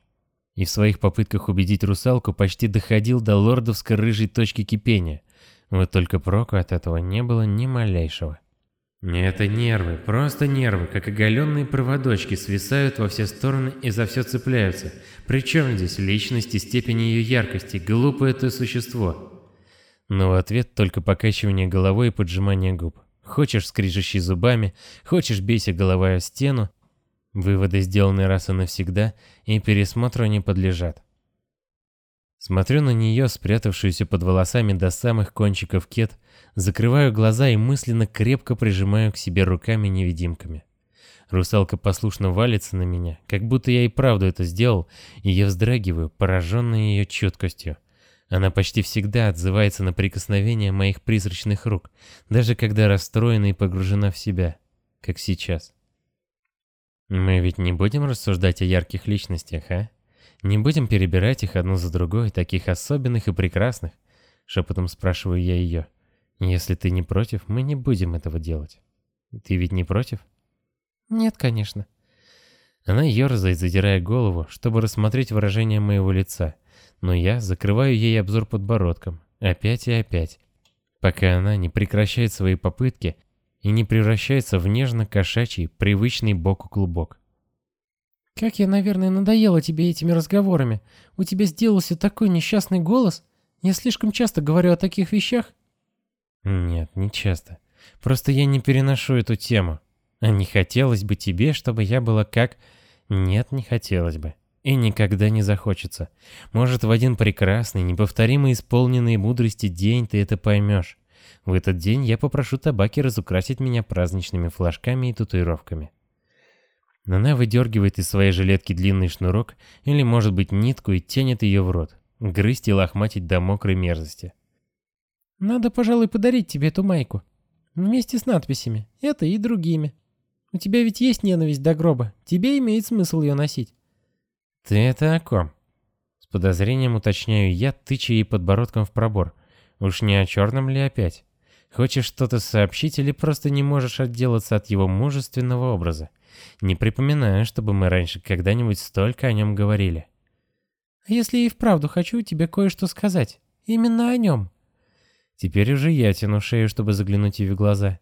И в своих попытках убедить русалку почти доходил до лордовской рыжей точки кипения. Вот только проку от этого не было ни малейшего. Это нервы, просто нервы, как оголенные проводочки, свисают во все стороны и за все цепляются. Причем здесь личность и степень ее яркости, глупое это существо. Но в ответ только покачивание головой и поджимание губ. Хочешь скрижащий зубами, хочешь бейся головой о стену. Выводы сделаны раз и навсегда, и пересмотру не подлежат. Смотрю на нее, спрятавшуюся под волосами до самых кончиков кет, закрываю глаза и мысленно крепко прижимаю к себе руками-невидимками. Русалка послушно валится на меня, как будто я и правду это сделал, и я вздрагиваю, пораженный ее чуткостью. Она почти всегда отзывается на прикосновение моих призрачных рук, даже когда расстроена и погружена в себя, как сейчас. Мы ведь не будем рассуждать о ярких личностях, а? Не будем перебирать их одну за другой, таких особенных и прекрасных? Шепотом спрашиваю я ее. Если ты не против, мы не будем этого делать. Ты ведь не против? Нет, конечно. Она ерзает, задирая голову, чтобы рассмотреть выражение моего лица, но я закрываю ей обзор подбородком, опять и опять, пока она не прекращает свои попытки и не превращается в нежно-кошачий, привычный боку клубок. «Как я, наверное, надоела тебе этими разговорами. У тебя сделался такой несчастный голос. Я слишком часто говорю о таких вещах». «Нет, не часто. Просто я не переношу эту тему. А не хотелось бы тебе, чтобы я была как... Нет, не хотелось бы. И никогда не захочется. Может, в один прекрасный, неповторимо исполненный мудрости день ты это поймешь. В этот день я попрошу табаки разукрасить меня праздничными флажками и татуировками. Она выдергивает из своей жилетки длинный шнурок или, может быть, нитку и тянет ее в рот. Грызть и лохматить до мокрой мерзости. «Надо, пожалуй, подарить тебе эту майку. Вместе с надписями. Это и другими. У тебя ведь есть ненависть до гроба. Тебе имеет смысл ее носить». «Ты это о ком?» С подозрением уточняю я, тыча ей подбородком в пробор. Уж не о черном ли опять? Хочешь что-то сообщить или просто не можешь отделаться от его мужественного образа? Не припоминаю, чтобы мы раньше когда-нибудь столько о нем говорили. А если и вправду хочу тебе кое-что сказать? Именно о нем. Теперь уже я тяну шею, чтобы заглянуть ей в глаза.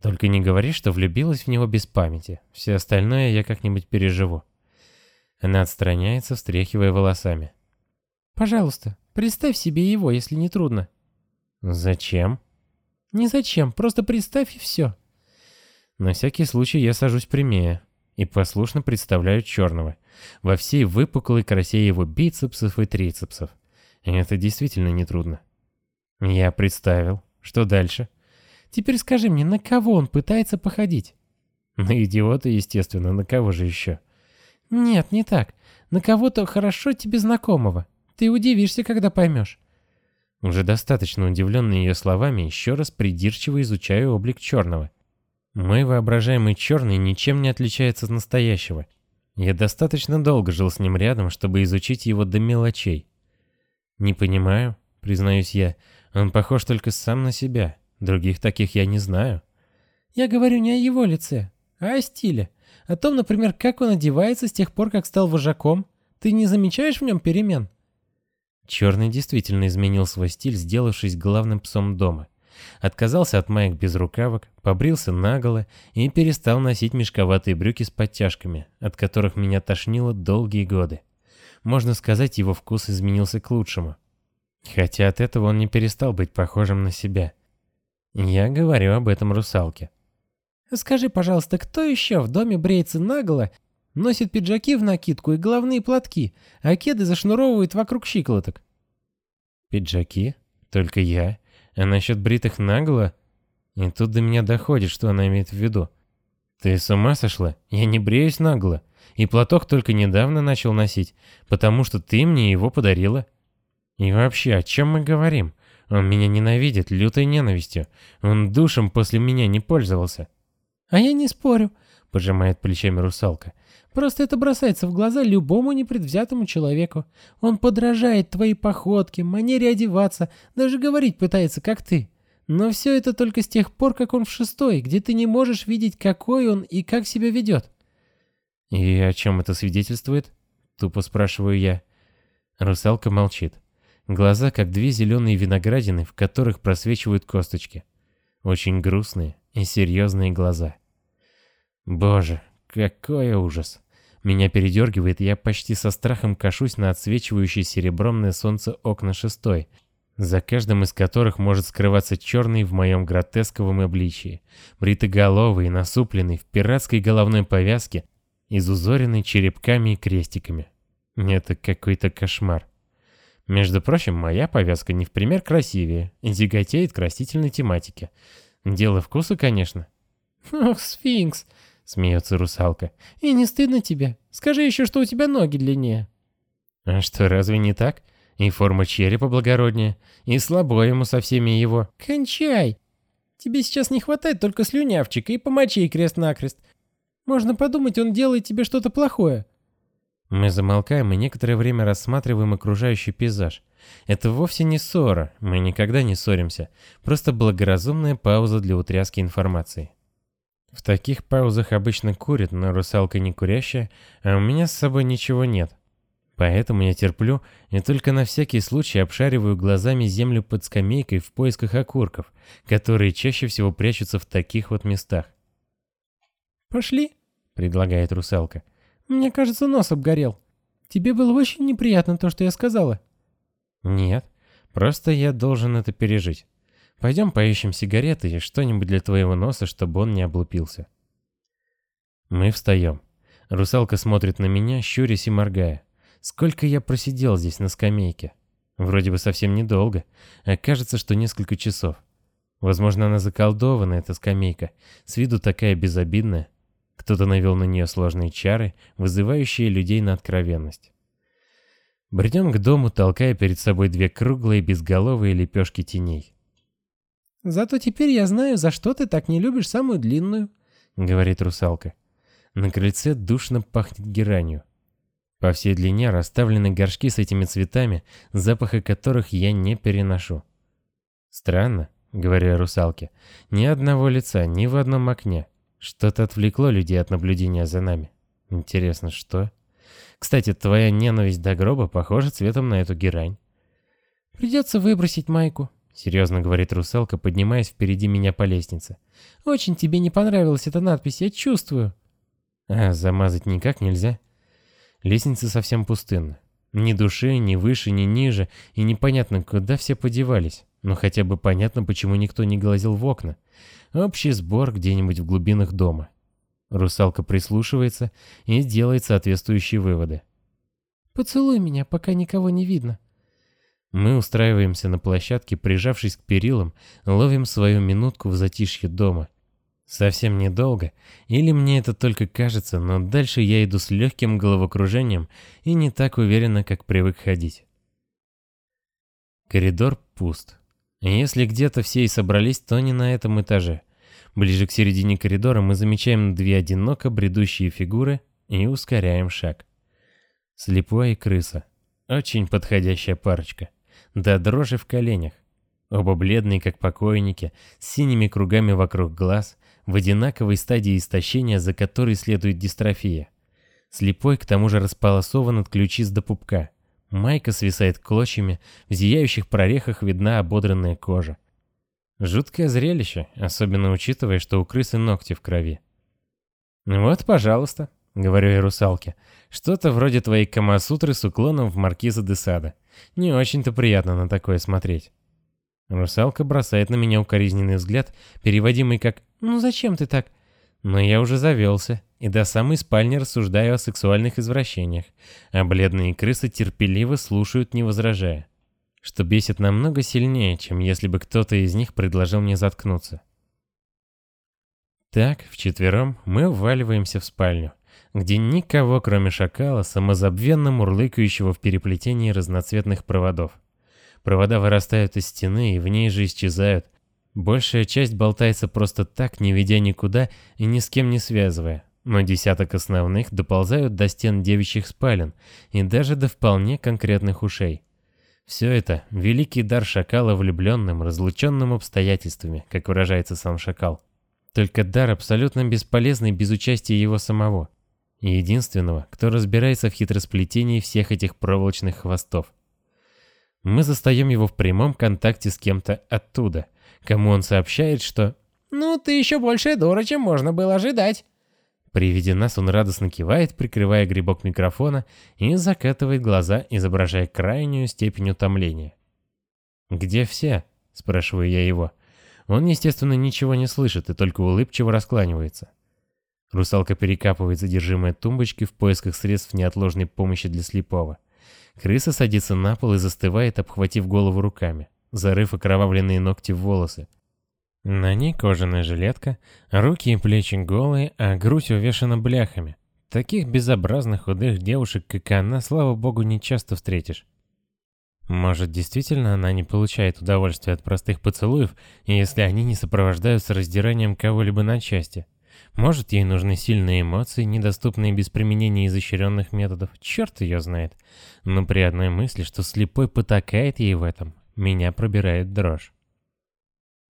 Только не говори, что влюбилась в него без памяти. Все остальное я как-нибудь переживу. Она отстраняется, встряхивая волосами. «Пожалуйста, представь себе его, если не трудно». «Зачем?» «Не зачем, просто представь и все». На всякий случай я сажусь прямее и послушно представляю черного, во всей выпуклой красе его бицепсов и трицепсов. И это действительно нетрудно. Я представил. Что дальше? Теперь скажи мне, на кого он пытается походить? На идиота, естественно, на кого же еще? Нет, не так. На кого-то хорошо тебе знакомого. Ты удивишься, когда поймешь. Уже достаточно удивленный ее словами, еще раз придирчиво изучаю облик черного. Мой воображаемый черный ничем не отличается от настоящего. Я достаточно долго жил с ним рядом, чтобы изучить его до мелочей. Не понимаю, признаюсь я, он похож только сам на себя. Других таких я не знаю. Я говорю не о его лице, а о стиле. О том, например, как он одевается с тех пор, как стал вожаком. Ты не замечаешь в нем перемен? Черный действительно изменил свой стиль, сделавшись главным псом дома. Отказался от маек без рукавок, побрился наголо и перестал носить мешковатые брюки с подтяжками, от которых меня тошнило долгие годы. Можно сказать, его вкус изменился к лучшему. Хотя от этого он не перестал быть похожим на себя. Я говорю об этом русалке. «Скажи, пожалуйста, кто еще в доме бреется наголо, носит пиджаки в накидку и головные платки, а кеды зашнуровывает вокруг щиколоток?» «Пиджаки? Только я? А насчет бритых наголо?» И тут до меня доходит, что она имеет в виду. «Ты с ума сошла? Я не бреюсь наголо. И платок только недавно начал носить, потому что ты мне его подарила. И вообще, о чем мы говорим? Он меня ненавидит лютой ненавистью. Он душем после меня не пользовался. «А я не спорю», — пожимает плечами русалка. «Просто это бросается в глаза любому непредвзятому человеку. Он подражает твоей походке, манере одеваться, даже говорить пытается, как ты. Но все это только с тех пор, как он в шестой, где ты не можешь видеть, какой он и как себя ведет». «И о чем это свидетельствует?» — тупо спрашиваю я. Русалка молчит. Глаза, как две зеленые виноградины, в которых просвечивают косточки. Очень грустные и серьезные глаза. Боже, какой ужас. Меня передергивает, и я почти со страхом кашусь на отсвечивающее серебром на солнце окна шестой, за каждым из которых может скрываться черный в моем гротесковом обличии, бритоголовый насупленный в пиратской головной повязке, изузоренный черепками и крестиками. Это какой-то кошмар. Между прочим, моя повязка не в пример красивее и тяготеет к растительной тематике. Дело вкуса, конечно. «Ох, сфинкс!» — смеется русалка. «И не стыдно тебе? Скажи еще, что у тебя ноги длиннее». «А что, разве не так? И форма черепа благороднее, и слабо ему со всеми его...» «Кончай! Тебе сейчас не хватает только слюнявчика и помочей крест-накрест. Можно подумать, он делает тебе что-то плохое». Мы замолкаем и некоторое время рассматриваем окружающий пейзаж. Это вовсе не ссора, мы никогда не ссоримся, просто благоразумная пауза для утряски информации. В таких паузах обычно курит, но русалка не курящая, а у меня с собой ничего нет. Поэтому я терплю и только на всякий случай обшариваю глазами землю под скамейкой в поисках окурков, которые чаще всего прячутся в таких вот местах. «Пошли», — предлагает русалка. «Мне кажется, нос обгорел. Тебе было очень неприятно то, что я сказала». «Нет, просто я должен это пережить. Пойдем поищем сигареты и что-нибудь для твоего носа, чтобы он не облупился». Мы встаем. Русалка смотрит на меня, щурясь и моргая. Сколько я просидел здесь на скамейке? Вроде бы совсем недолго, а кажется, что несколько часов. Возможно, она заколдована, эта скамейка, с виду такая безобидная. Кто-то навел на нее сложные чары, вызывающие людей на откровенность. Бредем к дому, толкая перед собой две круглые безголовые лепешки теней. «Зато теперь я знаю, за что ты так не любишь самую длинную», — говорит русалка. На крыльце душно пахнет геранью. По всей длине расставлены горшки с этими цветами, запаха которых я не переношу. Странно, говорю я русалке, ни одного лица, ни в одном окне. Что-то отвлекло людей от наблюдения за нами. Интересно, что? Кстати, твоя ненависть до гроба похожа цветом на эту герань. Придется выбросить майку, Серьезно говорит русалка, поднимаясь впереди меня по лестнице. «Очень тебе не понравилась эта надпись, я чувствую». А, замазать никак нельзя. Лестница совсем пустынна. Ни души, ни выше, ни ниже, и непонятно, куда все подевались. Но хотя бы понятно, почему никто не глазил в окна. Общий сбор где-нибудь в глубинах дома. Русалка прислушивается и делает соответствующие выводы. «Поцелуй меня, пока никого не видно», мы устраиваемся на площадке, прижавшись к перилам, ловим свою минутку в затишье дома. Совсем недолго, или мне это только кажется, но дальше я иду с легким головокружением и не так уверенно, как привык ходить. Коридор пуст. Если где-то все и собрались, то не на этом этаже. Ближе к середине коридора мы замечаем две одиноко бредущие фигуры и ускоряем шаг. Слепой и крыса. Очень подходящая парочка до дрожи в коленях. Оба бледные, как покойники, с синими кругами вокруг глаз, в одинаковой стадии истощения, за которой следует дистрофия. Слепой к тому же располосован от ключиц до пупка. Майка свисает клочьями, в зияющих прорехах видна ободранная кожа. Жуткое зрелище, особенно учитывая, что у крысы ногти в крови. «Вот, пожалуйста», — говорю я русалке, — «что-то вроде твоей камасутры с уклоном в маркиза де Сада. Не очень-то приятно на такое смотреть. Русалка бросает на меня укоризненный взгляд, переводимый как «Ну зачем ты так?» Но я уже завелся, и до самой спальни рассуждаю о сексуальных извращениях, а бледные крысы терпеливо слушают, не возражая. Что бесит намного сильнее, чем если бы кто-то из них предложил мне заткнуться. Так, вчетвером мы вваливаемся в спальню где никого, кроме шакала, самозабвенно мурлыкающего в переплетении разноцветных проводов. Провода вырастают из стены и в ней же исчезают. Большая часть болтается просто так, не ведя никуда и ни с кем не связывая. Но десяток основных доползают до стен девичьих спален и даже до вполне конкретных ушей. Все это — великий дар шакала влюбленным, разлученным обстоятельствами, как выражается сам шакал. Только дар абсолютно бесполезный без участия его самого и единственного, кто разбирается в хитросплетении всех этих проволочных хвостов. Мы застаем его в прямом контакте с кем-то оттуда, кому он сообщает, что «Ну, ты еще больше дура, чем можно было ожидать». При виде нас он радостно кивает, прикрывая грибок микрофона и закатывает глаза, изображая крайнюю степень утомления. «Где все?» – спрашиваю я его. Он, естественно, ничего не слышит и только улыбчиво раскланивается. Русалка перекапывает содержимое тумбочки в поисках средств неотложной помощи для слепого. Крыса садится на пол и застывает, обхватив голову руками, зарыв окровавленные ногти в волосы. На ней кожаная жилетка, руки и плечи голые, а грудь увешана бляхами. Таких безобразных худых девушек, как она, слава богу, не часто встретишь. Может, действительно она не получает удовольствия от простых поцелуев, если они не сопровождаются раздиранием кого-либо на части. Может, ей нужны сильные эмоции, недоступные без применения изощренных методов. Черт ее знает. Но при одной мысли, что слепой потакает ей в этом, меня пробирает дрожь.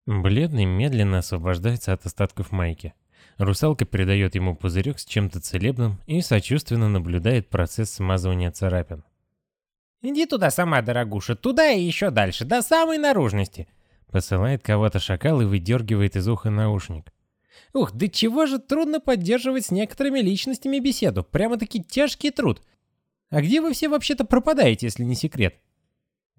Бледный медленно освобождается от остатков майки. Русалка передает ему пузырек с чем-то целебным и сочувственно наблюдает процесс смазывания царапин. «Иди туда сама, дорогуша, туда и еще дальше, до самой наружности!» Посылает кого-то шакал и выдергивает из уха наушник. «Ух, да чего же трудно поддерживать с некоторыми личностями беседу, прямо-таки тяжкий труд. А где вы все вообще-то пропадаете, если не секрет?»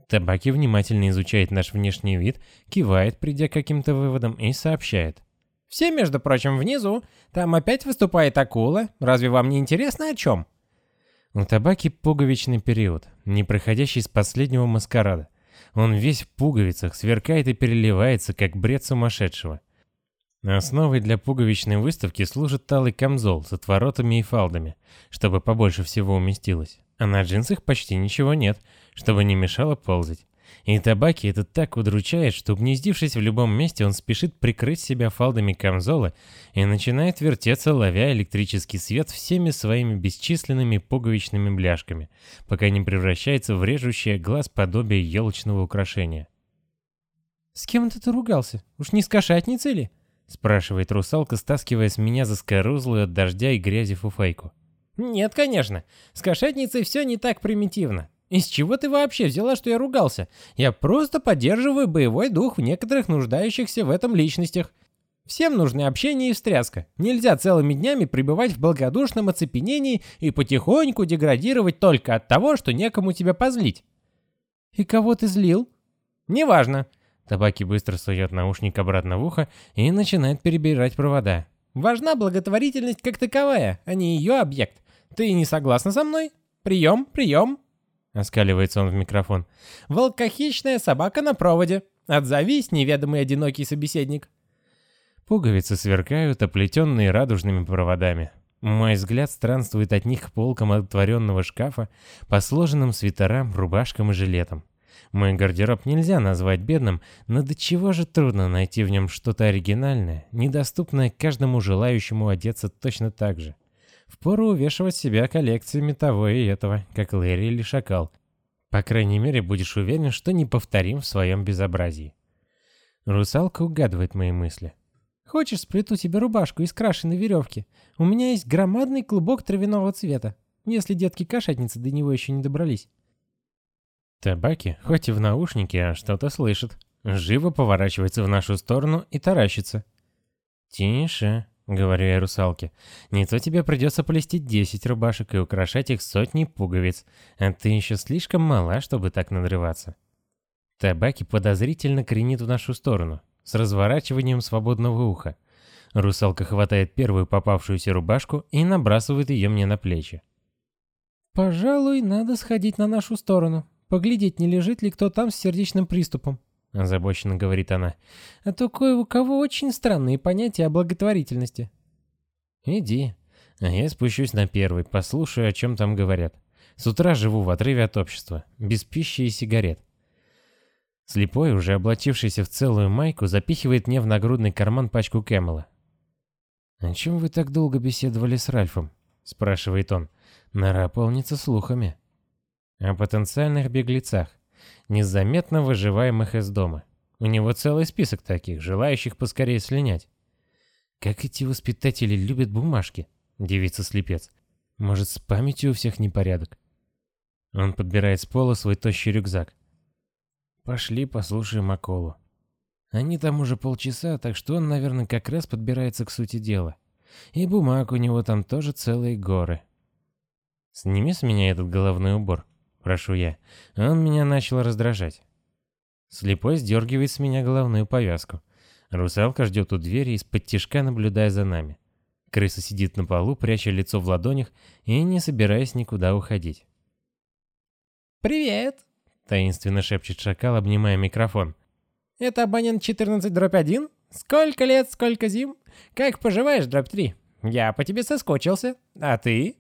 Табаки внимательно изучает наш внешний вид, кивает, придя к каким-то выводам, и сообщает. «Все, между прочим, внизу. Там опять выступает акула. Разве вам не интересно о чем?» У табаки пуговичный период, не проходящий с последнего маскарада. Он весь в пуговицах, сверкает и переливается, как бред сумасшедшего. Основой для пуговичной выставки служит талый камзол с отворотами и фалдами, чтобы побольше всего уместилось. А на джинсах почти ничего нет, чтобы не мешало ползать. И табаки это так удручает, что гнездившись в любом месте, он спешит прикрыть себя фалдами камзола и начинает вертеться, ловя электрический свет всеми своими бесчисленными пуговичными бляшками, пока не превращается в режущее глаз подобие елочного украшения. «С кем ты ругался? Уж не с кошатницей ли?» — спрашивает русалка, стаскивая с меня заскорузлую от дождя и грязи фуфайку. «Нет, конечно. С кошатницей все не так примитивно. Из чего ты вообще взяла, что я ругался? Я просто поддерживаю боевой дух в некоторых нуждающихся в этом личностях. Всем нужны общение и встряска. Нельзя целыми днями пребывать в благодушном оцепенении и потихоньку деградировать только от того, что некому тебя позлить. И кого ты злил? Неважно. Табаки быстро сует наушник обратно в ухо и начинает перебирать провода. Важна благотворительность как таковая, а не ее объект. Ты не согласна со мной? Прием, прием. Оскаливается он в микрофон. «Волкохищная собака на проводе. Отзовись, неведомый одинокий собеседник». Пуговицы сверкают, оплетенные радужными проводами. Мой взгляд странствует от них к полкам отворенного шкафа, по сложенным свитерам, рубашкам и жилетам. Мой гардероб нельзя назвать бедным, но до чего же трудно найти в нем что-то оригинальное, недоступное каждому желающему одеться точно так же. Впору увешивать себя коллекциями того и этого, как Лэри или Шакал. По крайней мере, будешь уверен, что не повторим в своем безобразии. Русалка угадывает мои мысли. «Хочешь, сплету тебе рубашку из крашеной веревки? У меня есть громадный клубок травяного цвета, если детки-кошатницы до него еще не добрались». Табаки, хоть и в наушнике, а что-то слышит. Живо поворачивается в нашу сторону и таращится. «Тише», — говорю я русалке. «Не то тебе придется полистить 10 рубашек и украшать их сотней пуговиц, а ты еще слишком мала, чтобы так надрываться». Табаки подозрительно кренит в нашу сторону, с разворачиванием свободного уха. Русалка хватает первую попавшуюся рубашку и набрасывает ее мне на плечи. «Пожалуй, надо сходить на нашу сторону, поглядеть, не лежит ли кто там с сердечным приступом». — озабоченно говорит она. «А то кое у кого очень странные понятия о благотворительности». «Иди, а я спущусь на первый, послушаю, о чем там говорят. С утра живу в отрыве от общества, без пищи и сигарет». Слепой, уже облачившийся в целую майку, запихивает мне в нагрудный карман пачку Кэмела. «О чем вы так долго беседовали с Ральфом?» — спрашивает он. «Нора полнится слухами». «О потенциальных беглецах незаметно выживаемых из дома. У него целый список таких, желающих поскорее слинять. Как эти воспитатели любят бумажки, девица-слепец. Может, с памятью у всех непорядок? Он подбирает с пола свой тощий рюкзак. Пошли послушаем Аколу. Они там уже полчаса, так что он, наверное, как раз подбирается к сути дела. И бумаг у него там тоже целые горы. Сними с меня этот головной убор прошу я. Он меня начал раздражать. Слепой сдергивает с меня головную повязку. Русалка ждет у двери из-под тишка, наблюдая за нами. Крыса сидит на полу, пряча лицо в ладонях и не собираясь никуда уходить. «Привет!» — таинственно шепчет шакал, обнимая микрофон. «Это абонент 14 дробь 1? Сколько лет, сколько зим? Как поживаешь, дробь 3? Я по тебе соскочился. А ты?»